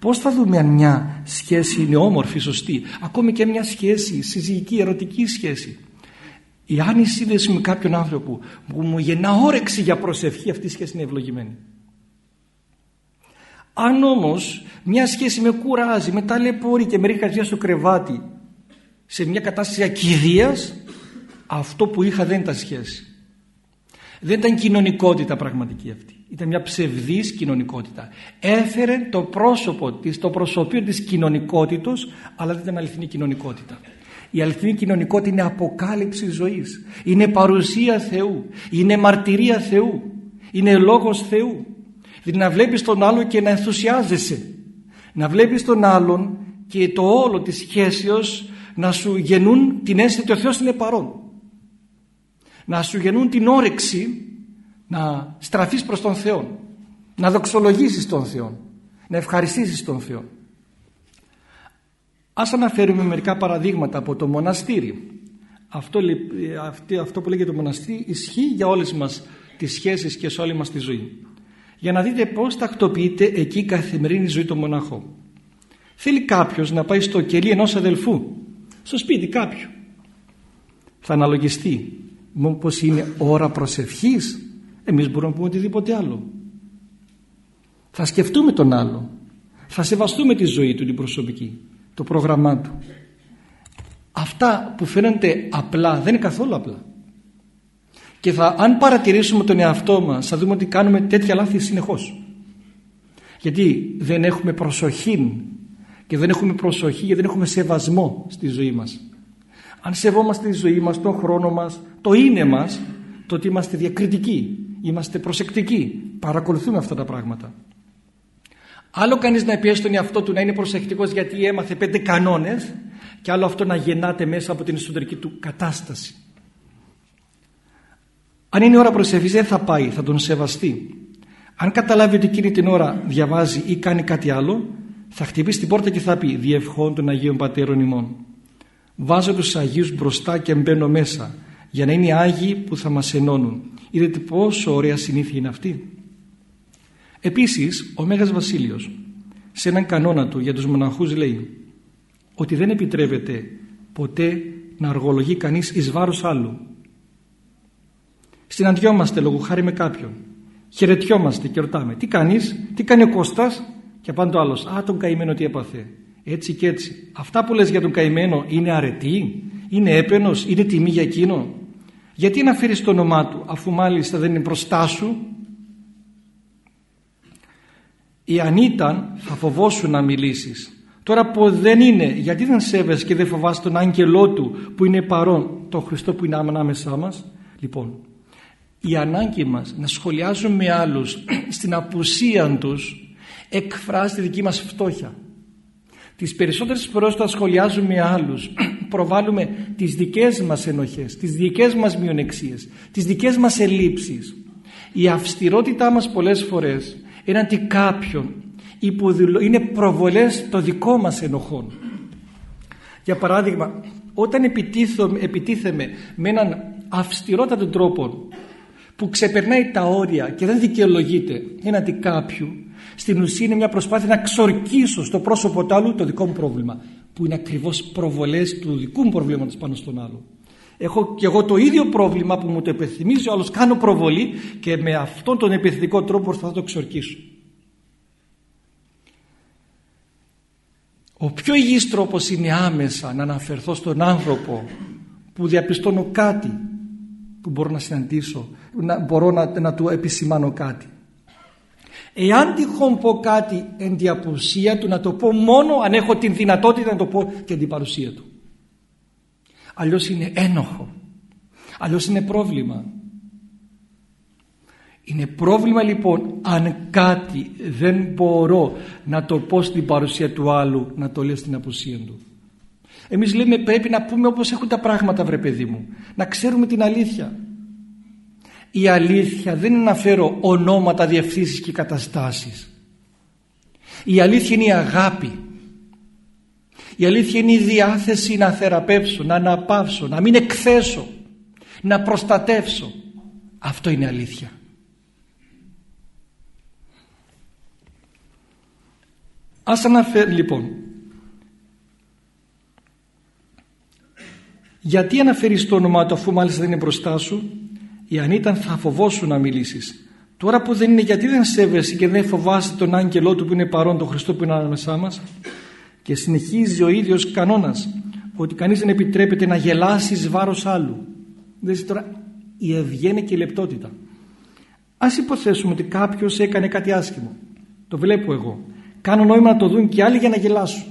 Πώς θα δούμε αν μια σχέση είναι όμορφη, σωστή, ακόμη και μια σχέση, συζυγική, ερωτική σχέση. Η η σύνδεση με κάποιον άνθρωπο που μου γεννά όρεξη για προσευχή, αυτή η σχέση είναι ευλογημένη. Αν όμως μια σχέση με κουράζει, με ταλαιπωρεί και με ρίχνει στο κρεβάτι σε μια κατάσταση ακιδείας, αυτό που είχα δεν ήταν σχέση. Δεν ήταν κοινωνικότητα πραγματική αυτή. Ήταν μια ψευδής κοινωνικότητα. Έφερε το πρόσωπο της, το προσωπείο της κοινωνικότητος, αλλά δεν ήταν αληθινή κοινωνικότητα. Η αληθινή κοινωνικότητα είναι αποκάλυψη ζωής. Είναι παρουσία Θεού. Είναι μαρτυρία Θεού. Είναι λόγος Θεού. Δηλαδή να βλέπεις τον άλλον και να ενθουσιάζεσαι. Να βλέπεις τον άλλον και το όλο της σχέσεως να σου γεννούν την αίσθηση ότι ο Θεός είναι παρόν να σου γεννούν την όρεξη να στραφείς προς τον Θεό να δοξολογήσεις τον Θεό να ευχαριστήσεις τον Θεό Ας αναφέρουμε μερικά παραδείγματα από το μοναστήρι. Αυτό, αυτό που λέγεται το μοναστήρι ισχύει για όλες μας τις σχέσεις και σε όλη μας τη ζωή. Για να δείτε πως τακτοποιείται εκεί η καθημερινή ζωή των μοναχών. Θέλει κάποιος να πάει στο κελί ενός αδελφού. Στο σπίτι κάποιου θα αναλογιστεί πως είναι ώρα προσευχής εμείς μπορούμε να πούμε οτιδήποτε άλλο. Θα σκεφτούμε τον άλλο. Θα σεβαστούμε τη ζωή του την προσωπική το πρόγραμμά του. Αυτά που φαίνονται απλά δεν είναι καθόλου απλά. Και θα, αν παρατηρήσουμε τον εαυτό μας θα δούμε ότι κάνουμε τέτοια λάθη συνεχώς. Γιατί δεν έχουμε προσοχή και δεν έχουμε προσοχή γιατί δεν έχουμε σεβασμό στη ζωή μας. Αν σεβόμαστε τη ζωή μας, τον χρόνο μας, το είναι μας το ότι είμαστε διακριτικοί, είμαστε προσεκτικοί, παρακολουθούμε αυτά τα πράγματα. Άλλο κανείς να πιέσει τον εαυτό του να είναι προσεκτικός γιατί έμαθε πέντε κανόνες και άλλο αυτό να γεννάται μέσα από την εσωτερική του κατάσταση. Αν είναι ώρα προσευχής δεν θα πάει, θα τον σεβαστεί. Αν καταλάβει ότι εκείνη την ώρα διαβάζει ή κάνει κάτι άλλο, θα χτυπήσει την πόρτα και θα πει «Διευχών των Αγίων Πατέρων ημών». Βάζω τους Αγίους μπροστά και μπαίνω μέσα για να είναι οι Άγιοι που θα μας ενώνουν. Είδατε πόσο ωραία συνήθεια είναι αυτή; Επίσης, ο Μέγας Βασίλειος σε έναν κανόνα του για τους μοναχούς λέει ότι δεν επιτρέπεται ποτέ να αργολογεί κανείς εις βάρος άλλου. Συναντιόμαστε λόγω χάρη με κάποιον. Χαιρετιόμαστε και ρωτάμε τι κάνεις, τι κάνει ο Κώστας; Και απάντω άλλος «Α, τον καημένο τι έπαθε». Έτσι και έτσι. Αυτά που λες για τον καημένο είναι αρετή, είναι έπαινος, είναι τιμή για εκείνο. Γιατί να φέρεις το όνομά του αφού μάλιστα δεν είναι μπροστά σου; Εάν ήταν θα φοβόσουν να μιλήσεις. Τώρα που δεν είναι γιατί δεν σέβεσαι και δεν φοβάσαι τον άγγελό του που είναι παρόν τον Χριστό που είναι ανάμεσά μας; Λοιπόν η ανάγκη μας να σχολιάζουμε άλλους [clears throat] στην απουσία τους εκφράζει τη δική μας φτώχεια. Τις περισσότερες φορές όταν σχολιάζουμε άλλους [clears throat] προβάλλουμε τις δικές μας ενοχές, τις δικές μας μειονεξίες, τις δικές μας ελλείψεις. Η αυστηρότητά μας πολλές φορές έναντι κάποιον είναι προβολές το δικό μας ενοχών. Για παράδειγμα, όταν επιτίθεμε με έναν αυστηρότατο τρόπο που ξεπερνάει τα όρια και δεν δικαιολογείται έναντι κάποιου στην ουσία είναι μια προσπάθεια να ξορκίσω στο πρόσωπο του άλλου το δικό μου πρόβλημα που είναι ακριβώς προβολές του δικού μου προβλήματος πάνω στον άλλο. Έχω και εγώ το ίδιο πρόβλημα που μου το επιθυμίζει ο άλλος, κάνω προβολή και με αυτόν τον επιθετικό τρόπο προσπαθώ να το ξορκίσω. Ο πιο υγιής τρόπος είναι άμεσα να αναφερθώ στον άνθρωπο που διαπιστώνω κάτι που μπορώ να συναντήσω, να, μπορώ να, να του επισημάνω κάτι. Εάν τυχόν πω κάτι εν τη απουσία του να το πω μόνο αν έχω την δυνατότητα να το πω και εν την παρουσία του. Αλλιώς είναι ένοχο. Αλλιώς είναι πρόβλημα. Είναι πρόβλημα λοιπόν αν κάτι δεν μπορώ να το πω στην παρουσία του άλλου να το λέω στην απουσία του. Εμείς λέμε πρέπει να πούμε όπως έχουν τα πράγματα βρε παιδί μου. Να ξέρουμε την αλήθεια. Η αλήθεια δεν είναι να φέρω ονόματα, διευθύνσεις και καταστάσεις. Η αλήθεια είναι η αγάπη. Η αλήθεια είναι η διάθεση να θεραπεύσω, να αναπαύσω, να μην εκθέσω, να προστατεύσω. Αυτό είναι αλήθεια. Ας αναφέρει λοιπόν γιατί αναφέρεις το όνομά του αφού μάλιστα δεν είναι μπροστά σου; Αν ήταν θα φοβόσουν να μιλήσεις. Τώρα που δεν είναι γιατί δεν σέβεσαι και δεν φοβάσαι τον άγγελό του που είναι παρόν τον Χριστό που είναι ανάμεσά μας; Και συνεχίζει ο ίδιος κανόνας ότι κανείς δεν επιτρέπεται να γελάσει εις βάρος άλλου. Δεν τώρα η ευγένεια και η λεπτότητα. Ας υποθέσουμε ότι κάποιος έκανε κάτι άσχημο. Το βλέπω εγώ. Κάνω νόημα να το δουν και άλλοι για να γελάσουν.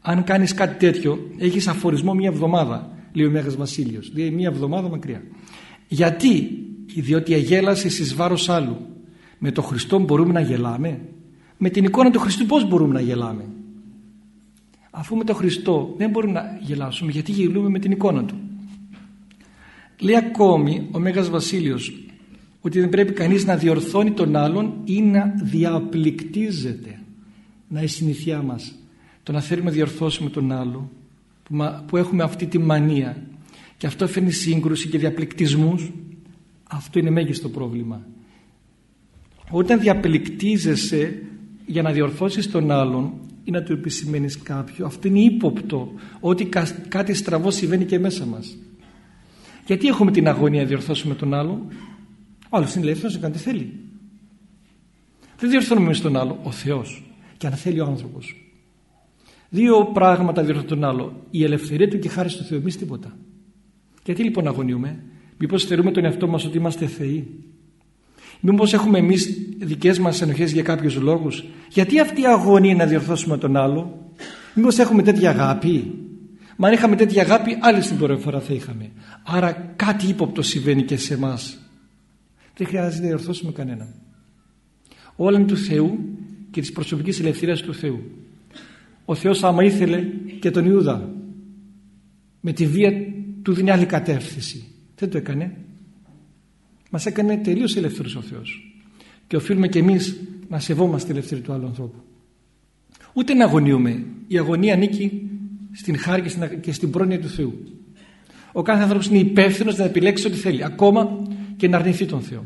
Αν κάνεις κάτι τέτοιο έχεις αφορισμό μια εβδομάδα λέει ο Μέγας Βασίλειος. Δηλαδή μια εβδομάδα μακριά γιατί; Διότι αγέλασε εις βάρος άλλου. Με το Χριστό μπορούμε να γελάμε; Με την εικόνα του Χριστού πως μπορούμε να γελάμε; Αφού με το Χριστό δεν μπορούμε να γελάσουμε γιατί γελούμε με την εικόνα του; Λέει ακόμη ο Μέγας Βασίλειος ότι δεν πρέπει κανείς να διορθώνει τον άλλον ή να διαπληκτίζεται. Να η συνηθιά μας το να θέλουμε να διορθώσουμε τον άλλο που έχουμε αυτή τη μανία και αυτό φέρνει σύγκρουση και διαπληκτισμούς. Αυτό είναι μέγιστο πρόβλημα. Όταν διαπληκτίζεσαι για να διορθώσεις τον άλλον ή να του επισημαίνεις κάποιο αυτό είναι ύποπτο ότι κάτι στραβό συμβαίνει και μέσα μας. Γιατί έχουμε την αγωνία να διορθώσουμε τον άλλο ο άλλος είναι ελεύθερος να κάνει τι θέλει. Δεν διορθώνουμε εμείς τον άλλο ο Θεός. Και αν θέλει ο άνθρωπος. Δύο πράγματα διορθώνουν τον άλλο. Η ελευθερία του και χάρη στο Θεό εμείς τίποτα γιατί λοιπόν αγωνιούμε, μήπως θεωρούμε τον εαυτό μας ότι είμαστε θεοί; Μήπως έχουμε εμείς δικές μας ενοχές για κάποιους λόγους; Γιατί αυτή η αγωνία να διορθώσουμε τον άλλο; Μήπως έχουμε τέτοια αγάπη; Μα αν είχαμε τέτοια αγάπη, άλλη στην πρώτη φορά θα είχαμε. Άρα κάτι ύποπτο συμβαίνει και σε εμάς. Δεν χρειάζεται να διορθώσουμε κανέναν. Όλα είναι του Θεού και της προσωπικής ελευθερίας του Θεού. Ο Θεός άμα ήθελε και τον Ιούδα με τη βία του δίνει άλλη κατεύθυνση. Δεν το έκανε. Μας έκανε τελείως ελεύθερος ο Θεός. Και οφείλουμε και εμείς να σεβόμαστε τη ελευθερία του άλλου ανθρώπου. Ούτε να αγωνίουμε. Η αγωνία ανήκει στην χάρη και στην πρόνοια του Θεού. Ο κάθε άνθρωπος είναι υπεύθυνος να επιλέξει ό,τι θέλει. Ακόμα και να αρνηθεί τον Θεό.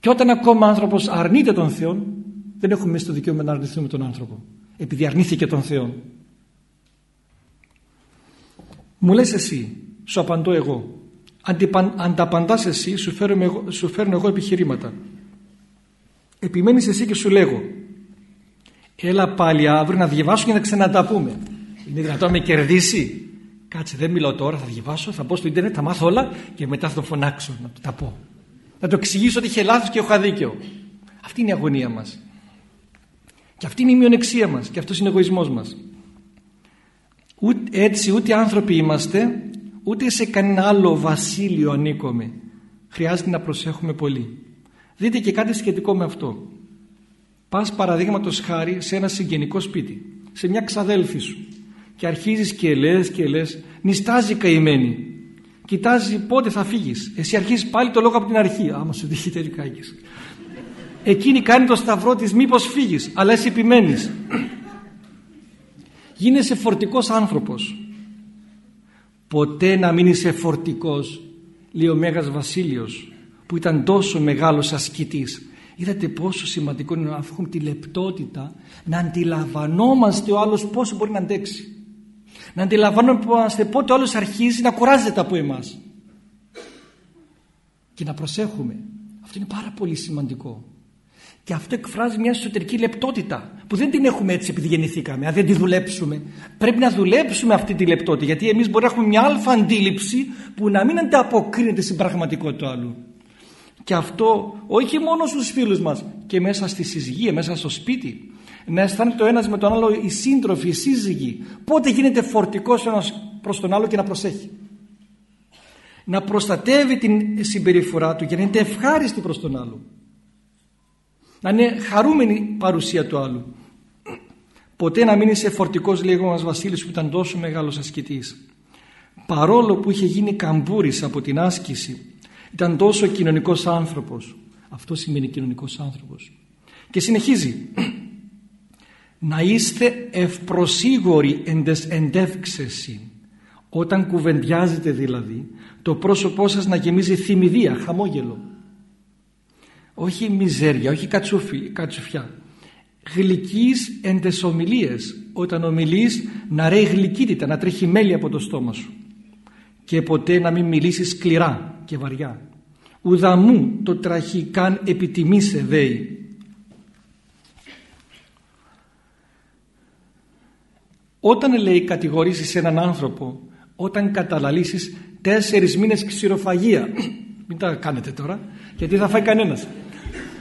Και όταν ακόμα άνθρωπος αρνείται τον Θεό δεν έχουμε εμείς το δικαίωμα να αρνηθούμε τον άνθρωπο επειδή αρνήθηκε τον Θεό. Μου λες εσύ, σου απαντώ εγώ. Αν τα απαντάς εσύ, σου φέρνω, εγώ, σου φέρνω εγώ επιχειρήματα. Επιμένεις εσύ και σου λέγω Έλα πάλι αύριο να διαβάσω και να ξαναταπούμε. Είναι δυνατόν να με κερδίσει; Κάτσε δεν μιλάω τώρα, θα διαβάσω, θα μπω στο ίντερνετ, θα μάθω όλα και μετά θα το φωνάξω να το τα πω. Να το εξηγήσω ότι είχε λάθος και έχω αδίκαιο. Αυτή είναι η αγωνία μας. Και αυτή είναι η μειονεξία μας και αυτός είναι ο εγωισμός μας. Ούτε, έτσι ούτε άνθρωποι είμαστε, ούτε σε κανένα άλλο βασίλειο ανήκουμε. Χρειάζεται να προσέχουμε πολύ. Δείτε και κάτι σχετικό με αυτό. Πας παραδείγματος χάρη σε ένα συγγενικό σπίτι, σε μια ξαδέλφη σου και αρχίζεις και λες και λες, νιστάζει καημένη. Κοιτάζει πότε θα φύγεις. Εσύ αρχίζεις πάλι το λόγο από την αρχή. Άμα σου τύχει τελικά Εκείνη κάνει το σταυρό της μήπως φύγεις, αλλά εσύ επιμένεις. Γίνεσαι φορτικός άνθρωπος. Ποτέ να μην είσαι φορτικός, λέει ο Μέγας Βασίλειος, που ήταν τόσο μεγάλος ασκητής Είδατε πόσο σημαντικό είναι να έχουμε τη λεπτότητα να αντιλαμβανόμαστε ο άλλος πόσο μπορεί να αντέξει. Να αντιλαμβανόμαστε πότε ο άλλος αρχίζει να κουράζεται από εμάς. Και να προσέχουμε. Αυτό είναι πάρα πολύ σημαντικό. Και αυτό εκφράζει μια εσωτερική λεπτότητα που δεν την έχουμε έτσι επειδή γεννηθήκαμε. Αν δεν τη δουλέψουμε, πρέπει να δουλέψουμε αυτή τη λεπτότητα. Γιατί εμείς μπορεί να έχουμε μια αλφα αντίληψη που να μην ανταποκρίνεται στην πραγματικότητα του άλλου. Και αυτό όχι μόνο στους φίλους μας και μέσα στη συζυγία, μέσα στο σπίτι. Να αισθάνεται το ένας με τον άλλο οι σύντροφοι, οι σύζυγοι. Πότε γίνεται φορτικός ένας προς τον άλλο και να προσέχει. Να προστατεύει την συμπεριφορά του και να είναι ευχάριστη προς τον άλλο. Να είναι χαρούμενη παρουσία του άλλου. Ποτέ να μην είσαι φορτικός λέει ο μας Βασίλης που ήταν τόσο μεγάλος ασκητής. Παρόλο που είχε γίνει καμπούρης από την άσκηση ήταν τόσο κοινωνικός άνθρωπος. Αυτό σημαίνει κοινωνικός άνθρωπος. Και συνεχίζει. [clears throat] Να είστε ευπροσίγοροι εντες εντεύξεση. Όταν κουβεντιάζετε δηλαδή, το πρόσωπό σας να γεμίζει θυμηδία, χαμόγελο. Όχι μιζέρια, όχι κατσουφι, κατσουφιά. Γλυκείς εντες ομιλίες. Όταν ομιλείς να ρέει γλυκύτητα, να τρέχει μέλι από το στόμα σου. Και ποτέ να μην μιλήσεις σκληρά και βαριά. Ουδαμού το τραχικάν επιτιμήσε δέει. Όταν λέει κατηγορήσεις έναν άνθρωπο, όταν καταλαλήσεις τέσσερις μήνες ξηροφαγία, [clears throat] μην τα κάνετε τώρα, γιατί θα φάει κανένας.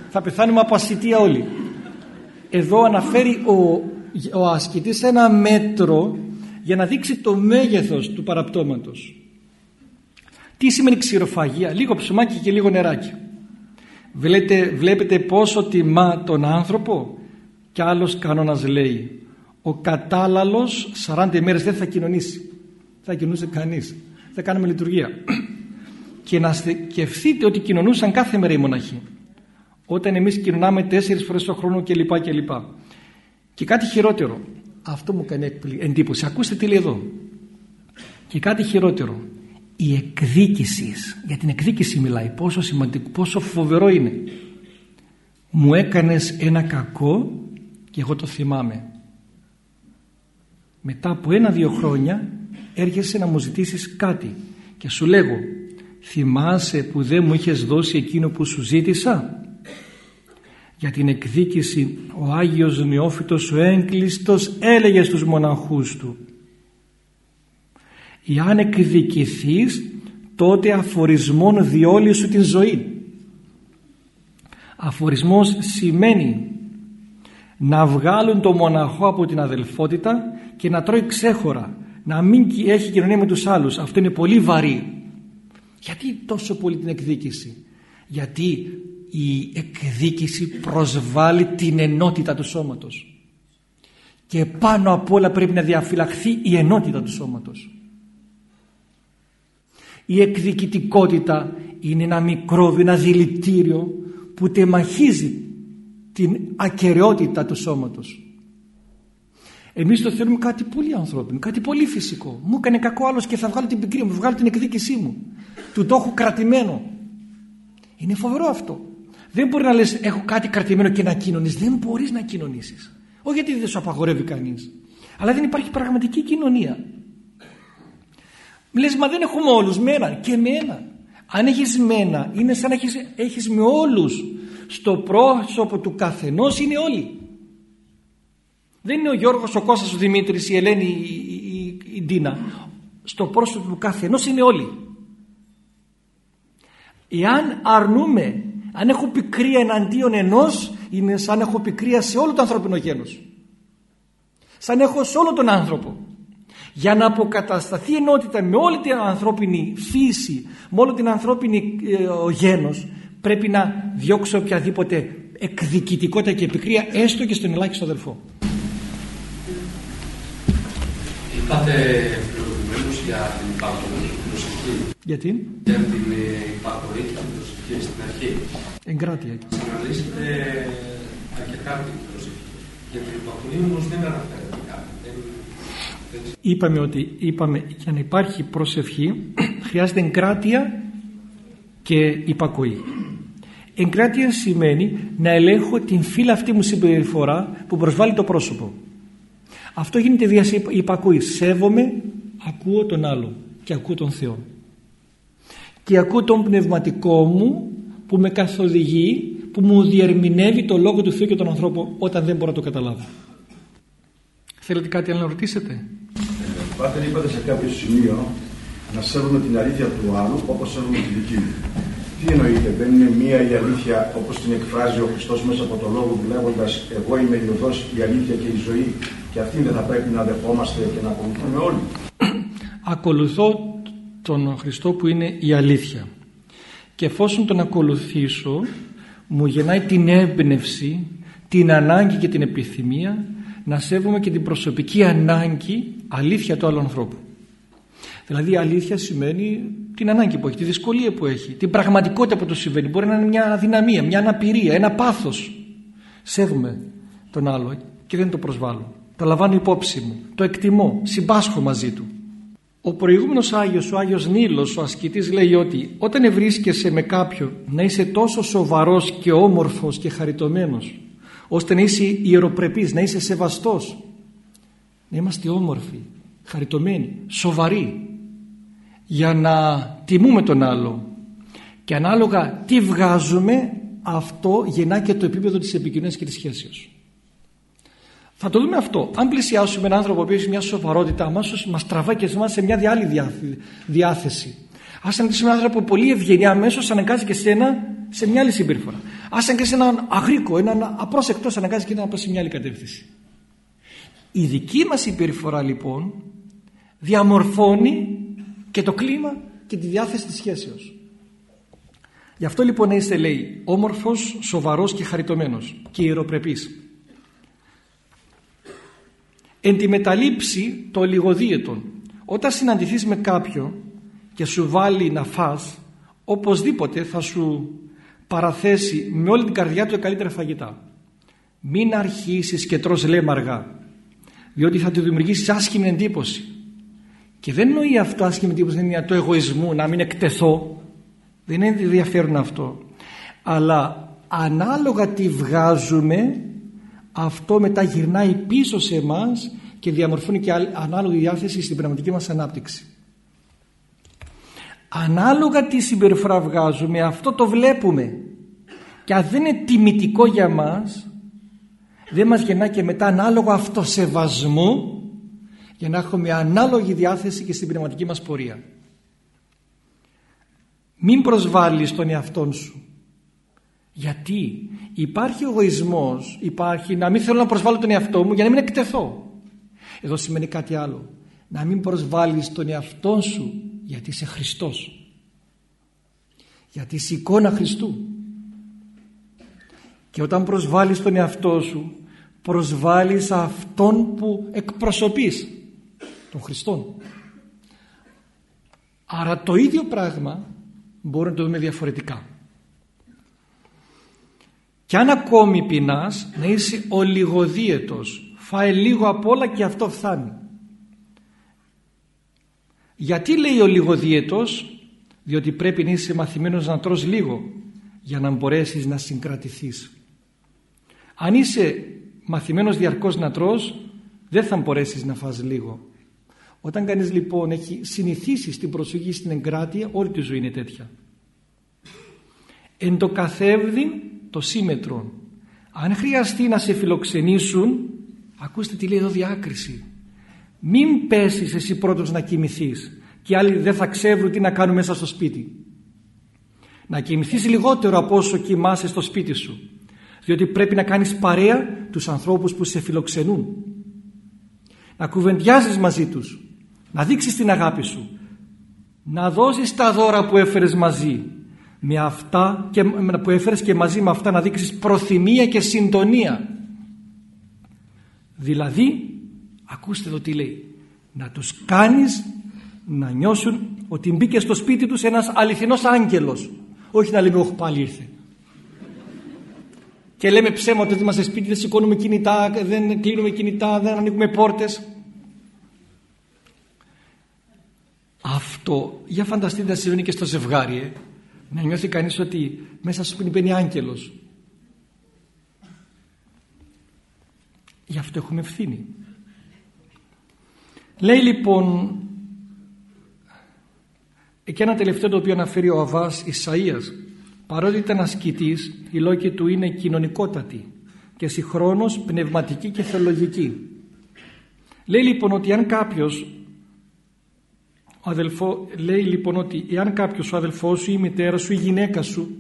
Θα πεθάνουμε από ασυτεία όλοι. Εδώ αναφέρει ο, ο ασκητής ένα μέτρο για να δείξει το μέγεθος του παραπτώματος. Τι σημαίνει ξηροφαγία, λίγο ψωμάκι και λίγο νεράκι. Βλέπετε, βλέπετε πόσο τιμά τον άνθρωπο; Και άλλος κανόνας λέει ο κατάλαλος 40 μέρες δεν θα κοινωνήσει. Θα κοινωνούσε κανείς. Θα κάνουμε λειτουργία. [clears throat] και να σκεφτείτε ότι κοινωνούσαν κάθε μέρα οι μοναχοί. Όταν εμείς κοινωνάμε τέσσερις φορές το χρόνο κλπ. Και, και κάτι χειρότερο. Αυτό μου κάνει εντύπωση. Ακούστε τι λέει εδώ. Και κάτι χειρότερο η εκδίκηση, για την εκδίκηση μιλάει, πόσο σημαντικό, πόσο φοβερό είναι. Μου έκανες ένα κακό και εγώ το θυμάμαι. Μετά από ένα-δύο χρόνια έρχεσαι να μου ζητήσεις κάτι και σου λέγω θυμάσαι που δεν μου είχες δώσει εκείνο που σου ζήτησα; Για την εκδίκηση ο Άγιος Νεόφυτος ο έγκλειστος έλεγε στους μοναχούς του Εάν εκδικηθείς τότε αφορισμόν διόλει σου την ζωή. Αφορισμός σημαίνει να βγάλουν το μοναχό από την αδελφότητα και να τρώει ξέχωρα να μην έχει κοινωνία με τους άλλους αυτό είναι πολύ βαρύ γιατί τόσο πολύ την εκδίκηση; Γιατί η εκδίκηση προσβάλλει την ενότητα του σώματος και πάνω απ' όλα πρέπει να διαφυλαχθεί η ενότητα του σώματος η εκδικητικότητα είναι ένα μικρόβιο, ένα δηλητήριο που τεμαχίζει την ακαιρεότητα του σώματος. Εμείς το θέλουμε κάτι πολύ ανθρώπινο, κάτι πολύ φυσικό. Μου έκανε κακό άλλος και θα βγάλω την πικρία μου, θα βγάλω την εκδίκησή μου. Του το έχω κρατημένο. Είναι φοβερό αυτό. Δεν μπορεί να λες έχω κάτι κρατημένο και να κοινωνείς. Δεν μπορείς να κοινωνήσεις. Όχι γιατί δεν σου απαγορεύει κανείς. Αλλά δεν υπάρχει πραγματική κοινωνία. Λες μα δεν έχουμε όλους με έναν και με έναν. Αν έχεις με ένα είναι σαν να έχεις, έχεις με όλους. Στο πρόσωπο του καθενός είναι όλοι. Δεν είναι ο Γιώργος, ο Κώστας, ο Δημήτρης, η Ελένη, η, η, η Ντίνα. Στο πρόσωπο του καθενός είναι όλοι. Εάν αρνούμε, αν έχω πικρία εναντίον ενός, είναι σαν έχω πικρία σε όλο το ανθρώπινο γένος. Σαν έχω σε όλο τον άνθρωπο για να αποκατασταθεί ενότητα με όλη την ανθρώπινη φύση, με όλη την ανθρώπινη ε, ο γένος, πρέπει να διώξω οποιαδήποτε εκδικητικότητα και επικρία έστω και στον ελάχιστο αδελφό. Είπατε προηγουμένως για την υπακοή προσευχή. Γιατί; Για την υπακοή και την προσευχή στην αρχή. Εγκράτεια. Αναλύσετε αρκετά την προσευχή. Για την υπακοή όμως δεν αναφέρεται Είπαμε ότι είπαμε, για να υπάρχει προσευχή χρειάζεται εγκράτεια και υπακοή. Εγκράτεια σημαίνει να ελέγχω την φύλλα αυτή μου συμπεριφορά που προσβάλλει το πρόσωπο. Αυτό γίνεται διας υπακοής. Σέβομαι, ακούω τον άλλο και ακούω τον Θεό. Και ακούω τον πνευματικό μου που με καθοδηγεί, που μου διερμηνεύει το λόγο του Θεού και τον ανθρώπο όταν δεν μπορώ να το καταλάβω. Θέλετε κάτι άλλο να ρωτήσετε; Ε, Πάτερ είπατε σε κάποιο σημείο να σέβομαι την αλήθεια του άλλου όπως σέβομαι τη δική μου. Τι εννοείτε, δεν είναι μία η αλήθεια όπως την εκφράζει ο Χριστός μέσα από το λόγο του λέγοντας «Εγώ είμαι η οδός, η αλήθεια και η ζωή» και αυτήν δεν θα πρέπει να δεχόμαστε και να ακολουθούμε όλοι. Ακολουθώ τον Χριστό που είναι η αλήθεια και εφόσον τον ακολουθήσω μου γεννάει την έμπνευση, την ανάγκη και την επιθυμία να σέβομαι και την προσωπική ανάγκη αλήθεια του άλλου ανθρώπου. Δηλαδή αλήθεια σημαίνει την ανάγκη που έχει, τη δυσκολία που έχει, την πραγματικότητα που του συμβαίνει. Μπορεί να είναι μια αδυναμία, μια αναπηρία, ένα πάθος. Σέβομαι τον άλλο και δεν το προσβάλλω. Το λαμβάνω υπόψη μου, το εκτιμώ, συμπάσχω μαζί του. Ο προηγούμενος Άγιος, ο Άγιος Νίλος, ο ασκητής λέει ότι όταν βρίσκεσαι με κάποιον να είσαι τόσο σοβαρός και όμορφος και χαριτωμένος ώστε να είσαι ιεροπρεπής, να είσαι σεβαστός να είμαστε όμορφοι, χαριτωμένοι, σοβαροί για να τιμούμε τον άλλο και ανάλογα τι βγάζουμε αυτό γεννά και το επίπεδο της επικοινωνίας και της σχέσεως. Θα το δούμε αυτό. Αν πλησιάσουμε έναν άνθρωπο που έχει μια σοβαρότητα, αμέσω μας τραβάει και εμά σε μια άλλη διάθεση. Α συναντήσουμε έναν άνθρωπο πολύ ευγενή, αμέσως αναγκάζει και σένα σε μια άλλη συμπεριφορά. Α αναγκάσεις έναν αγρίκο, έναν απρόσεκτος, αναγκάζει και να πάει σε μια άλλη κατεύθυνση. Η δική μας συμπεριφορά λοιπόν διαμορφώνει και το κλίμα και τη διάθεση της σχέσεως. Γι' αυτό λοιπόν να είστε λέει όμορφος, σοβαρός και χαριτωμένος και ιεροπρεπής. Εν τη μεταλήψη το λιγοδίαιτον. Όταν συναντηθείς με κάποιον και σου βάλει να φας οπωσδήποτε θα σου παραθέσει με όλη την καρδιά του καλύτερα φαγητά. Μην αρχίσεις και τρως λέμαργα διότι θα του δημιουργήσεις άσχημη εντύπωση. Και δεν εννοεί αυτό άσχημη εντύπωση είναι μια το εγωισμού, να μην εκτεθώ. Δεν είναι ενδιαφέρον αυτό. Αλλά ανάλογα τι βγάζουμε, αυτό μετά γυρνάει πίσω σε εμάς και διαμορφώνει και ανάλογη διάθεση στην πνευματική μας ανάπτυξη. Ανάλογα τι συμπεριφορά βγάζουμε, αυτό το βλέπουμε. Και αν δεν είναι τιμητικό για μας, δεν μας γεννά και μετά ανάλογο αυτοσεβασμό για να έχουμε ανάλογη διάθεση και στην πνευματική μας πορεία. Μην προσβάλλεις τον εαυτό σου. Γιατί υπάρχει εγωισμός υπάρχει να μην θέλω να προσβάλλω τον εαυτό μου για να μην εκτεθώ. Εδώ σημαίνει κάτι άλλο. Να μην προσβάλλεις τον εαυτό σου γιατί είσαι Χριστός. Γιατί είσαι εικόνα Χριστού. Και όταν προσβάλλεις τον εαυτό σου προσβάλλεις αυτόν που εκπροσωπείς τον Χριστόν. Άρα το ίδιο πράγμα μπορούμε να το δούμε διαφορετικά και αν ακόμη πεινάς να είσαι ολιγοδίαιτος. Φάε λίγο απ' όλα και αυτό φθάνει. Γιατί λέει ο λιγοδίαιτος διότι πρέπει να είσαι μαθημένος να τρως λίγο για να μπορέσεις να συγκρατηθείς. Αν είσαι μαθημένος διαρκώς να τρως δεν θα μπορέσεις να φας λίγο. Όταν κανείς λοιπόν έχει συνηθίσει στην προσοχή στην εγκράτεια όλη τη ζωή είναι τέτοια. Εν το καθεύδιν το σύμμετρο αν χρειαστεί να σε φιλοξενήσουν ακούστε τι λέει εδώ διάκριση. Μην πέσεις εσύ πρώτος να κοιμηθείς και άλλοι δεν θα ξέρουν τι να κάνουν μέσα στο σπίτι. Να κοιμηθείς λιγότερο από όσο κοιμάσαι στο σπίτι σου διότι πρέπει να κάνεις παρέα τους ανθρώπους που σε φιλοξενούν. Να κουβεντιάζεις μαζί τους να δείξεις την αγάπη σου να δώσεις τα δώρα που έφερες μαζί με αυτά και, που έφερες και μαζί με αυτά να δείξεις προθυμία και συντονία. Δηλαδή ακούστε εδώ τι λέει. Να τους κάνεις να νιώσουν ότι μπήκε στο σπίτι τους ένας αληθινός άγγελος. Όχι να λέμε όχι πάλι ήρθε και λέμε ψέματα ότι είμαστε σπίτι δεν σηκώνουμε κινητά δεν κλείνουμε κινητά δεν ανοίγουμε πόρτες αυτό για φανταστείτε να συμβαίνει και στο ζευγάρι ε; Να νιώθει κανείς ότι μέσα σου μπαίνει άγγελος. Γι' αυτό έχουμε ευθύνη. Λέει λοιπόν και ένα τελευταίο το οποίο αναφέρει ο Αβάς Ισαΐας. Παρότι ήταν ασκητής η λόγη του είναι κοινωνικότατη και συγχρόνως πνευματική και θεολογική λέει λοιπόν ότι αν κάποιος ο αδελφό, λέει λοιπόν ότι εάν κάποιος ο αδελφός σου ή η μητέρα σου ή η γυναίκα σου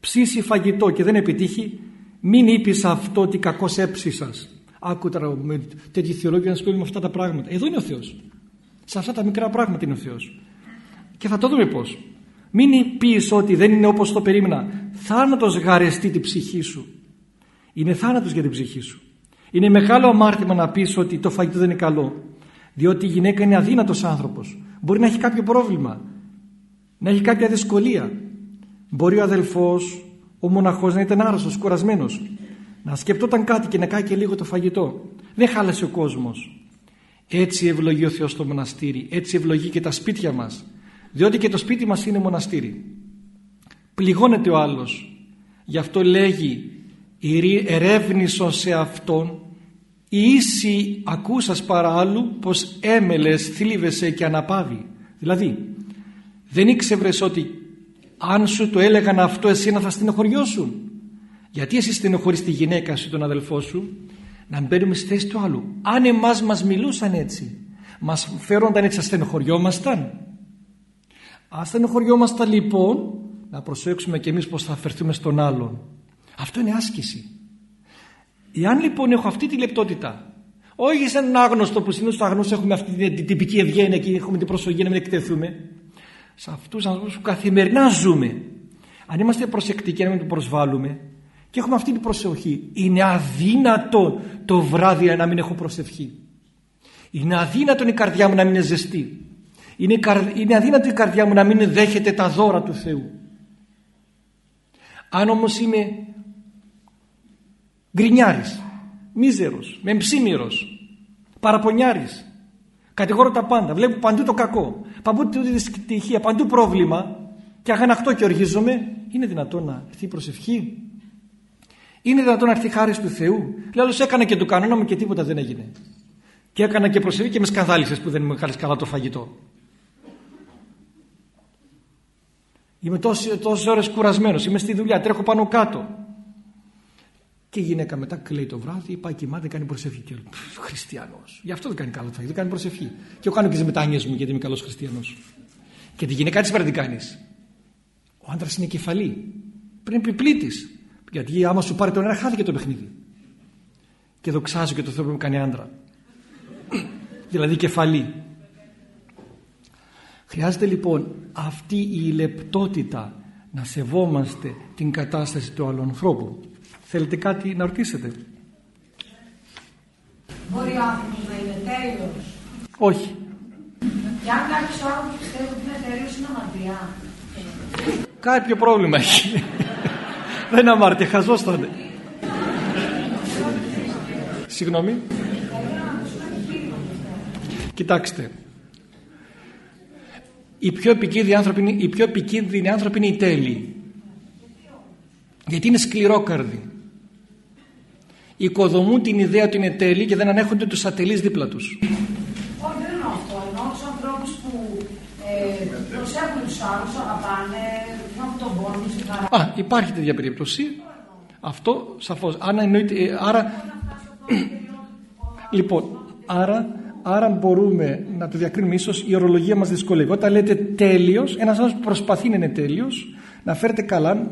ψήσει φαγητό και δεν επιτύχει μην είπεις αυτό ότι κακός έψησας άκου τώρα με τέτοιοι θεολόγοι να σου με αυτά τα πράγματα. Εδώ είναι ο Θεός. Σε αυτά τα μικρά πράγματα είναι ο Θεός. Και θα το δούμε πώς. Μην πεις ότι δεν είναι όπως το περίμενα. Θάνατος γαρεστεί την ψυχή σου. Είναι θάνατος για την ψυχή σου. Είναι μεγάλο αμάρτημα να πεις ότι το φαγητό δεν είναι καλό διότι η γυναίκα είναι αδύνατος άνθρωπος. Μπορεί να έχει κάποιο πρόβλημα να έχει κάποια δυσκολία. Μπορεί ο αδελφός ο μοναχός να ήταν άρρωστος, κουρασμένος. Να σκεπτόταν κάτι και να κάνει και λίγο το φαγητό. Δεν χάλασε ο κόσμος. Έτσι ευλογεί ο Θεός το μοναστήρι. Έτσι ευλογεί και τα σπίτια μας. Διότι και το σπίτι μας είναι μοναστήρι. Πληγώνεται ο άλλος. Γι' αυτό λέγει ερεύνησον σε αυτόν η ίση ακούσας παρά άλλου πως έμελες θλίβεσαι και αναπάβει. Δηλαδή δεν ήξευρες ότι αν σου το έλεγαν αυτό εσένα θα στενοχωριώσουν. Γιατί εσύ στενοχωρείς τη γυναίκα σου τον αδελφό σου να μπαίνουμε στη θέση του άλλου. Αν εμάς μας μιλούσαν έτσι μας φέρονταν έτσι ασθενοχωριόμασταν ασθενοχωριόμασταν λοιπόν να προσέξουμε και εμείς πως θα αφαιρθούμε στον άλλον αυτό είναι άσκηση Εάν λοιπόν έχω αυτή τη λεπτότητα, όχι σαν έναν άγνωστο που συνήθως στο άγνωστο έχουμε αυτή την τυπική ευγένεια και έχουμε την προσοχή να μην εκτεθούμε, σε αυτούς τους ανθρώπους που καθημερινά ζούμε, αν είμαστε προσεκτικοί να μην του προσβάλλουμε και έχουμε αυτή την προσοχή, είναι αδύνατο το βράδυ να μην έχω προσευχή. Είναι αδύνατο η καρδιά μου να μην είναι ζεστή. Είναι, είναι αδύνατο η καρδιά μου να μην δέχεται τα δώρα του Θεού. Αν όμως είμαι γκρινιάρης, μίζερος, μεμψίμυρος, παραπονιάρης. Κατηγορώ τα πάντα, βλέπω παντού το κακό, παντού τη δυστυχία, παντού πρόβλημα και αγανακτώ και οργίζομαι. Είναι δυνατόν να έρθει η προσευχή; Είναι δυνατόν να έρθει η χάρη του Θεού; Λέω, έκανα και το κανόνα μου και τίποτα δεν έγινε. Και έκανα και προσευχή και με σκανδάλισες που δεν μου είχες καλά το φαγητό. Είμαι τόσες ώρες κουρασμένος, είμαι στη δουλειά, τρέχω πάνω κάτω. Και η γυναίκα μετά κλαίει το βράδυ, πάει κοιμάται, κάνει προσευχή. Και Χριστιανός. Γι' αυτό δεν κάνει καλό φαγητό, δεν κάνει προσευχή. Και εγώ κάνω και τι μετάνοιε μου γιατί είμαι καλός χριστιανός. Και τη γυναίκα της πρέπει να την κάνεις. Ο άντρας είναι κεφαλή. Πριν πει πλήτης. Γιατί άμα σου πάρει το νερά χάθηκε το παιχνίδι. Και δοξάζω και το Θεό που με κάνει άντρα. [coughs] δηλαδή κεφαλή. Χρειάζεται λοιπόν αυτή η λεπτότητα να σεβόμαστε την κατάσταση του άλλου ανθρώπου. Θέλετε κάτι να ρωτήσετε. Μπορεί ο άνθρωπος να είναι τέλειος; Όχι. Και αν κάποιος άνθρωπος πιστεύει ότι είναι τέλειος είναι αμαρτία. Κάποιο πρόβλημα έχει. Δεν είναι αμάρτια, χαζός θα είναι. Συγγνώμη. Κοιτάξτε. Οι πιο επικίνδυνοι άνθρωποι είναι οι, πιο επικίνδυνοι άνθρωποι είναι οι τέλειοι. Γιατί είναι σκληρόκαρδοι. Οικοδομούν την ιδέα ότι είναι τέλειοι και δεν ανέχονται τους ατελείς δίπλα τους. Όχι, δεν εννοώ αυτό. Εννοώ τους ανθρώπους που ε, προσέχουν τους άλλους, αγαπάνε, έχουν τον πόνο τους, την χαρά. Α, υπάρχει τέτοια περίπτωση. Αυτό σαφώς. Αν εννοείται, ε, άρα, λοιπόν, άρα, άρα μπορούμε να το διακρίνουμε ίσως η ορολογία μας δυσκολεύει. Όταν λέτε τέλειος, ένας άνθρωπος που προσπαθεί να είναι τέλειος, να φέρετε καλά,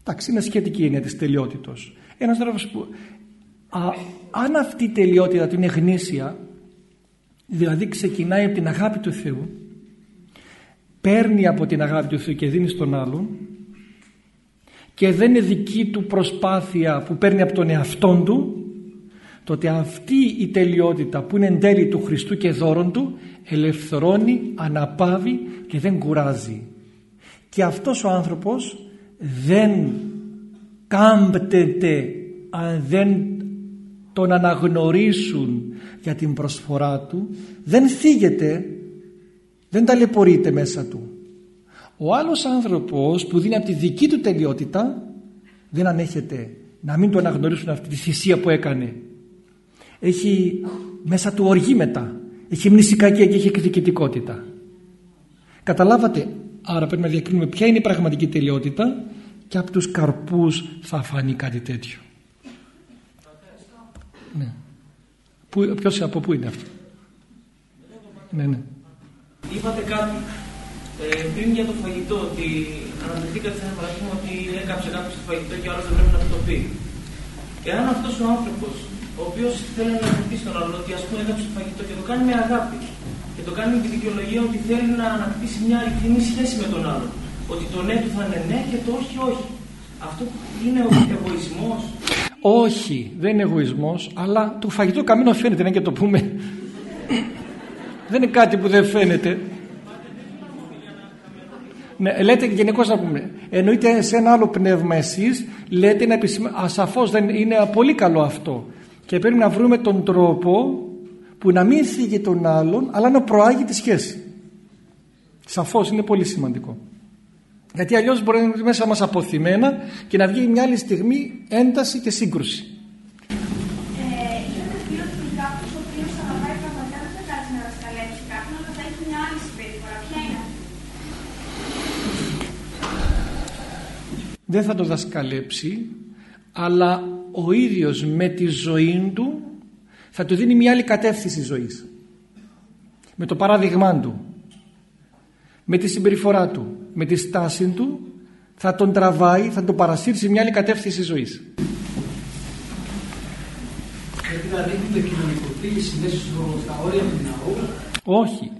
εντάξει, είναι σχετική η έννοια της τελειότητος. Ένας άνθρωπος που, α, αν αυτή η τελειότητα του είναι γνήσια, δηλαδή ξεκινάει από την αγάπη του Θεού, παίρνει από την αγάπη του Θεού και δίνει στον άλλον, και δεν είναι δική του προσπάθεια που παίρνει από τον εαυτόν του τότε αυτή η τελειότητα που είναι εν τέλει του Χριστού και δώρον του ελευθερώνει, αναπαύει και δεν κουράζει. Και αυτός ο άνθρωπος δεν κάμπτεται αν δεν τον αναγνωρίσουν για την προσφορά του δεν θίγεται δεν ταλαιπωρείται μέσα του ο άλλος άνθρωπος που δίνει από τη δική του τελειότητα δεν ανέχεται να μην το αναγνωρίσουν αυτή τη θυσία που έκανε. Έχει μέσα του οργή μετά. Έχει μνησικακία και έχει εκδικητικότητα. Καταλάβατε, άρα πρέπει να διακρίνουμε ποια είναι η πραγματική τελειότητα και από τους καρπούς θα φανεί κάτι τέτοιο. Ναι. Πού, ποιος, από πού είναι αυτό; Ναι, ναι. Είπατε κάτι ε, πριν για το φαγητό, ότι αναφερθήκατε σε ένα παράδειγμα ότι έκαψε κάποιος το φαγητό και ο άλλος δεν πρέπει να το πει. Εάν αυτός ο άνθρωπος, ο οποίος θέλει να ανακτήσει τον άλλο, ότι ας πούμε έκαψε το φαγητό και το κάνει με αγάπη και το κάνει με τη δικαιολογία ότι θέλει να ανακτήσει μια ειλικρινή σχέση με τον άλλο. Ότι το ναι του θα είναι ναι και το όχι όχι. Αυτό είναι ο εγωισμός. Όχι, δεν είναι εγωισμός, αλλά το φαγητό καμίνο φαίνεται, να και το πούμε. δεν είναι κάτι που δεν φαίνεται. Ναι, λέτε γενικώς να πούμε. Εννοείται σε ένα άλλο πνεύμα εσείς, λέτε να επισημα... ασαφώ δεν είναι πολύ καλό αυτό. Και πρέπει να βρούμε τον τρόπο που να μην θίγει τον άλλον, αλλά να προάγει τη σχέση. Σαφώς είναι πολύ σημαντικό. Γιατί αλλιώς μπορεί να είναι μέσα μας αποθυμένα και να βγει μια άλλη στιγμή ένταση και σύγκρουση. δεν θα το δασκαλέψει αλλά ο ίδιος με τη ζωή του θα του δίνει μια άλλη κατεύθυνση ζωής. Με το παράδειγμά του. Με τη συμπεριφορά του με τη στάση του θα τον τραβάει, θα τον παρασύρει μια άλλη κατεύθυνση ζωής. Δηλαδή είναι κοινωνικοποίηση μέσα στα όρια του ναού. Όχι.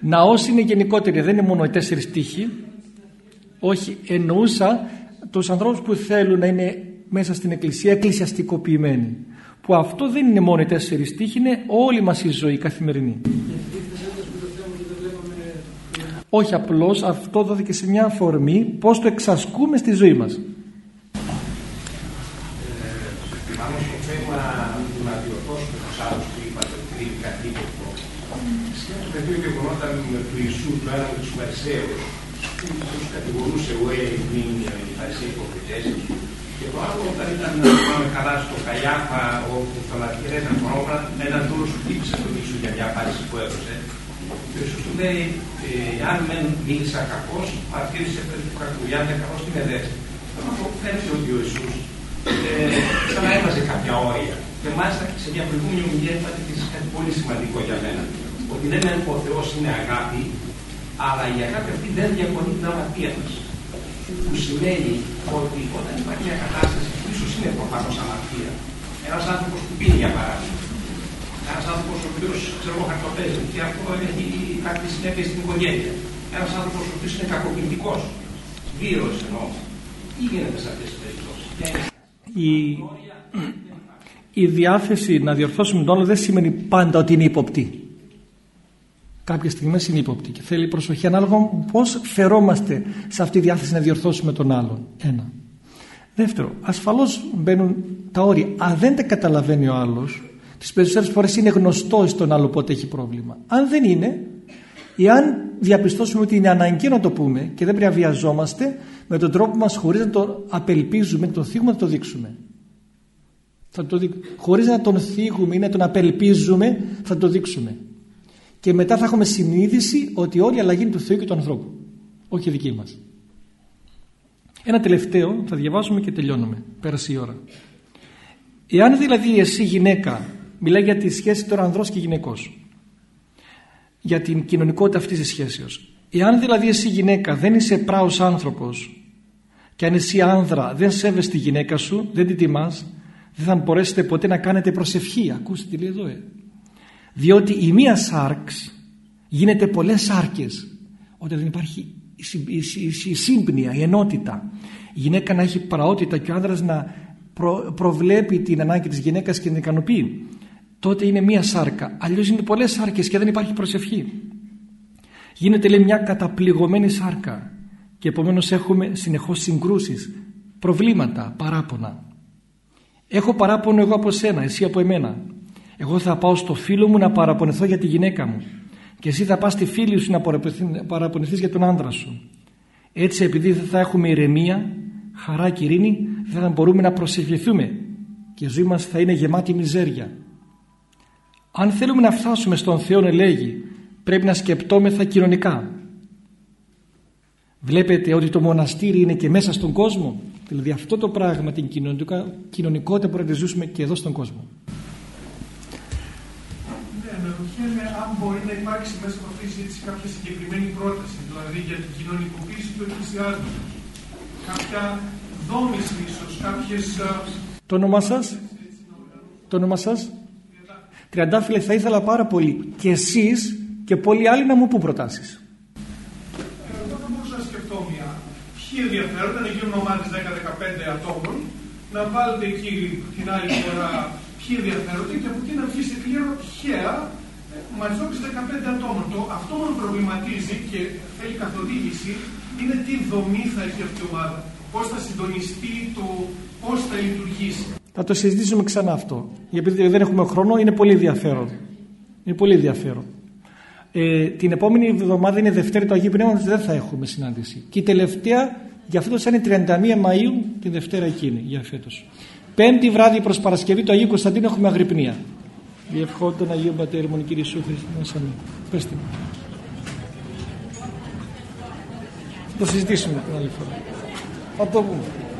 Ναός είναι γενικότερη, δεν είναι μόνο οι τέσσερις τείχοι. Όχι, εννοούσα τους ανθρώπους που θέλουν να είναι μέσα στην εκκλησία εκκλησιαστικοποιημένοι. Που αυτό δεν είναι μόνο οι τέσσερις στίχοι, είναι όλη μας η ζωή καθημερινή. Όχι απλώς, αυτό δόθηκε σε μια αφορμή πώς το εξασκούμε στη ζωή μας. Πάνω στο θέμα να διορθώσουμε τους άλλους που είπατε ότι είναι κατοίκητο. Σκέφτομαι δύο γεγονότα του Ιησού, του ένα με τους Φαρισαίους, τους κατηγορούσε ο Έλλην οι Φαρισαίοι υποκριτές και το άλλο όταν ήταν να πάμε καλά στο Καλιάφα όπου θα λατηρέζαν τον όφρα με έναν δούλο σου χτύπησε τον Ιησού για μια απάντηση που έδωσε και ο Ιησούς του λέει αν δεν μίλησα κακός μαρτύρησε περί του κακού για αν δεν κακός τι με δες αυτό φαίνεται ότι ο Ιησούς ε, σαν να έβαζε κάποια όρια και μάλιστα σε μια προηγούμενη ομιλία είπατε κάτι πολύ σημαντικό για μένα ότι δεν είναι ο Θεός είναι αγάπη αλλά η αγάπη αυτή δεν διακονεί την αμαρτία μας. Που σημαίνει ότι όταν υπάρχει μια κατάσταση που ίσως είναι προφανώς αμαρτία, ένας άνθρωπος που πίνει για παράδειγμα, ένας άνθρωπος ο οποίος ξέρω εγώ χαρτοπέζει και αυτό έχει κάποιες συνέπειες στην οικογένεια, ένας άνθρωπος ο οποίος είναι κακοποιητικός, βίαιος εννοώ, τι γίνεται σε αυτές τις περιπτώσεις; Η, η διάθεση να διορθώσουμε τον άλλο δεν σημαίνει πάντα ότι είναι υποπτή. Κάποιες στιγμές είναι ύποπτη και θέλει προσοχή ανάλογα πώς φερόμαστε σε αυτή τη διάθεση να διορθώσουμε τον άλλον. Ένα. Δεύτερο, ασφαλώς μπαίνουν τα όρια. Αν δεν τα καταλαβαίνει ο άλλος, τις περισσότερες φορές είναι γνωστό στον άλλο πότε έχει πρόβλημα. Αν δεν είναι, ή αν διαπιστώσουμε ότι είναι αναγκαίο να το πούμε και δεν πρέπει να βιαζόμαστε, με τον τρόπο μας χωρίς να το απελπίζουμε, να το θίγουμε, να το δείξουμε. Θα το Χωρίς να τον θίγουμε ή να τον απελπίζουμε, θα το δείξουμε. Και μετά θα έχουμε συνείδηση ότι όλη η αλλαγή είναι του Θεού και του ανθρώπου. Όχι δική μας. Ένα τελευταίο θα διαβάσουμε και τελειώνουμε. Πέρασε η ώρα. Εάν δηλαδή εσύ γυναίκα μιλάει για τη σχέση τώρα ανδρός και γυναικός. Για την κοινωνικότητα αυτής της σχέσεως. Εάν δηλαδή εσύ γυναίκα δεν είσαι πράος άνθρωπος και αν εσύ άνδρα δεν σέβεσαι τη γυναίκα σου δεν την τιμάς δεν θα μπορέσετε ποτέ να κάνετε προσευχή. Ακούστε τι λέει εδώ ε. Διότι η μία σάρξ γίνεται πολλές σάρκες όταν δεν υπάρχει η σύμπνοια, η ενότητα. Η γυναίκα να έχει πραότητα και ο άνδρας να προβλέπει την ανάγκη της γυναίκας και την ικανοποιεί τότε είναι μία σάρκα. Αλλιώς είναι πολλές σάρκες και δεν υπάρχει προσευχή. Γίνεται λέει μια καταπληγωμένη σάρκα. Και επομένως έχουμε συνεχώς συγκρούσεις προβλήματα, παράπονα. Έχω παράπονο εγώ από σένα, εσύ από εμένα. Εγώ θα πάω στο φίλο μου να παραπονεθώ για τη γυναίκα μου. Και εσύ θα πας στη φίλη σου να παραπονηθείς για τον άντρα σου. Έτσι επειδή δεν θα έχουμε ηρεμία, χαρά και ειρήνη, δεν θα μπορούμε να προσευχηθούμε. Και η ζωή μας θα είναι γεμάτη μιζέρια. Αν θέλουμε να φτάσουμε στον Θεό ελέγει, πρέπει να σκεπτόμεθα κοινωνικά. Βλέπετε ότι το μοναστήρι είναι και μέσα στον κόσμο; Δηλαδή αυτό το πράγμα, την κοινωνικότητα που να ζήσουμε και εδώ στον κόσμο. μπορεί να υπάρξει μέσα από αυτή τη συζήτηση κάποια συγκεκριμένη πρόταση, δηλαδή για την κοινωνικοποίηση του εκκλησιάτου. Κάποια δόμηση ίσως, κάποιες. Το όνομά σας; Το όνομά σας; Τριαντάφυλλε, θα ήθελα πάρα πολύ και εσείς και πολλοί άλλοι να μου πούν προτάσεις. Εγώ θα μπορούσα να σκεφτώ μια. Ποιοι ενδιαφέρονται να γίνουν ομάδες 10-15 ατόμων, να βάλετε εκεί την άλλη φορά ποιοι ενδιαφέρονται και από εκεί να βγει σε κλήρο τυχαία μαζόκεις 15 ατόμων. Το, αυτό που προβληματίζει και θέλει καθοδήγηση είναι τι δομή θα έχει αυτή η ομάδα. Πώς θα συντονιστεί, το πώς θα λειτουργήσει. Θα το συζητήσουμε ξανά αυτό. Γιατί δεν έχουμε χρόνο, είναι πολύ ενδιαφέρον. Είναι πολύ ενδιαφέρον. Ε, την επόμενη εβδομάδα είναι Δευτέρα του Αγίου Πνεύματος, δεν θα έχουμε συνάντηση. Και η τελευταία για φέτος θα είναι 31 Μαΐου, τη Δευτέρα εκείνη για φέτος. Πέμπτη βράδυ προς Παρασκευή του Αγίου Κωνσταντίνου έχουμε αγρυπνία. Διευχών τον Αγίου Πατέρα μου, Κύριε Ιησού Χριστέ μας αμήν. Πέστε μου. Θα το συζητήσουμε την άλλη φορά. Θα το πούμε.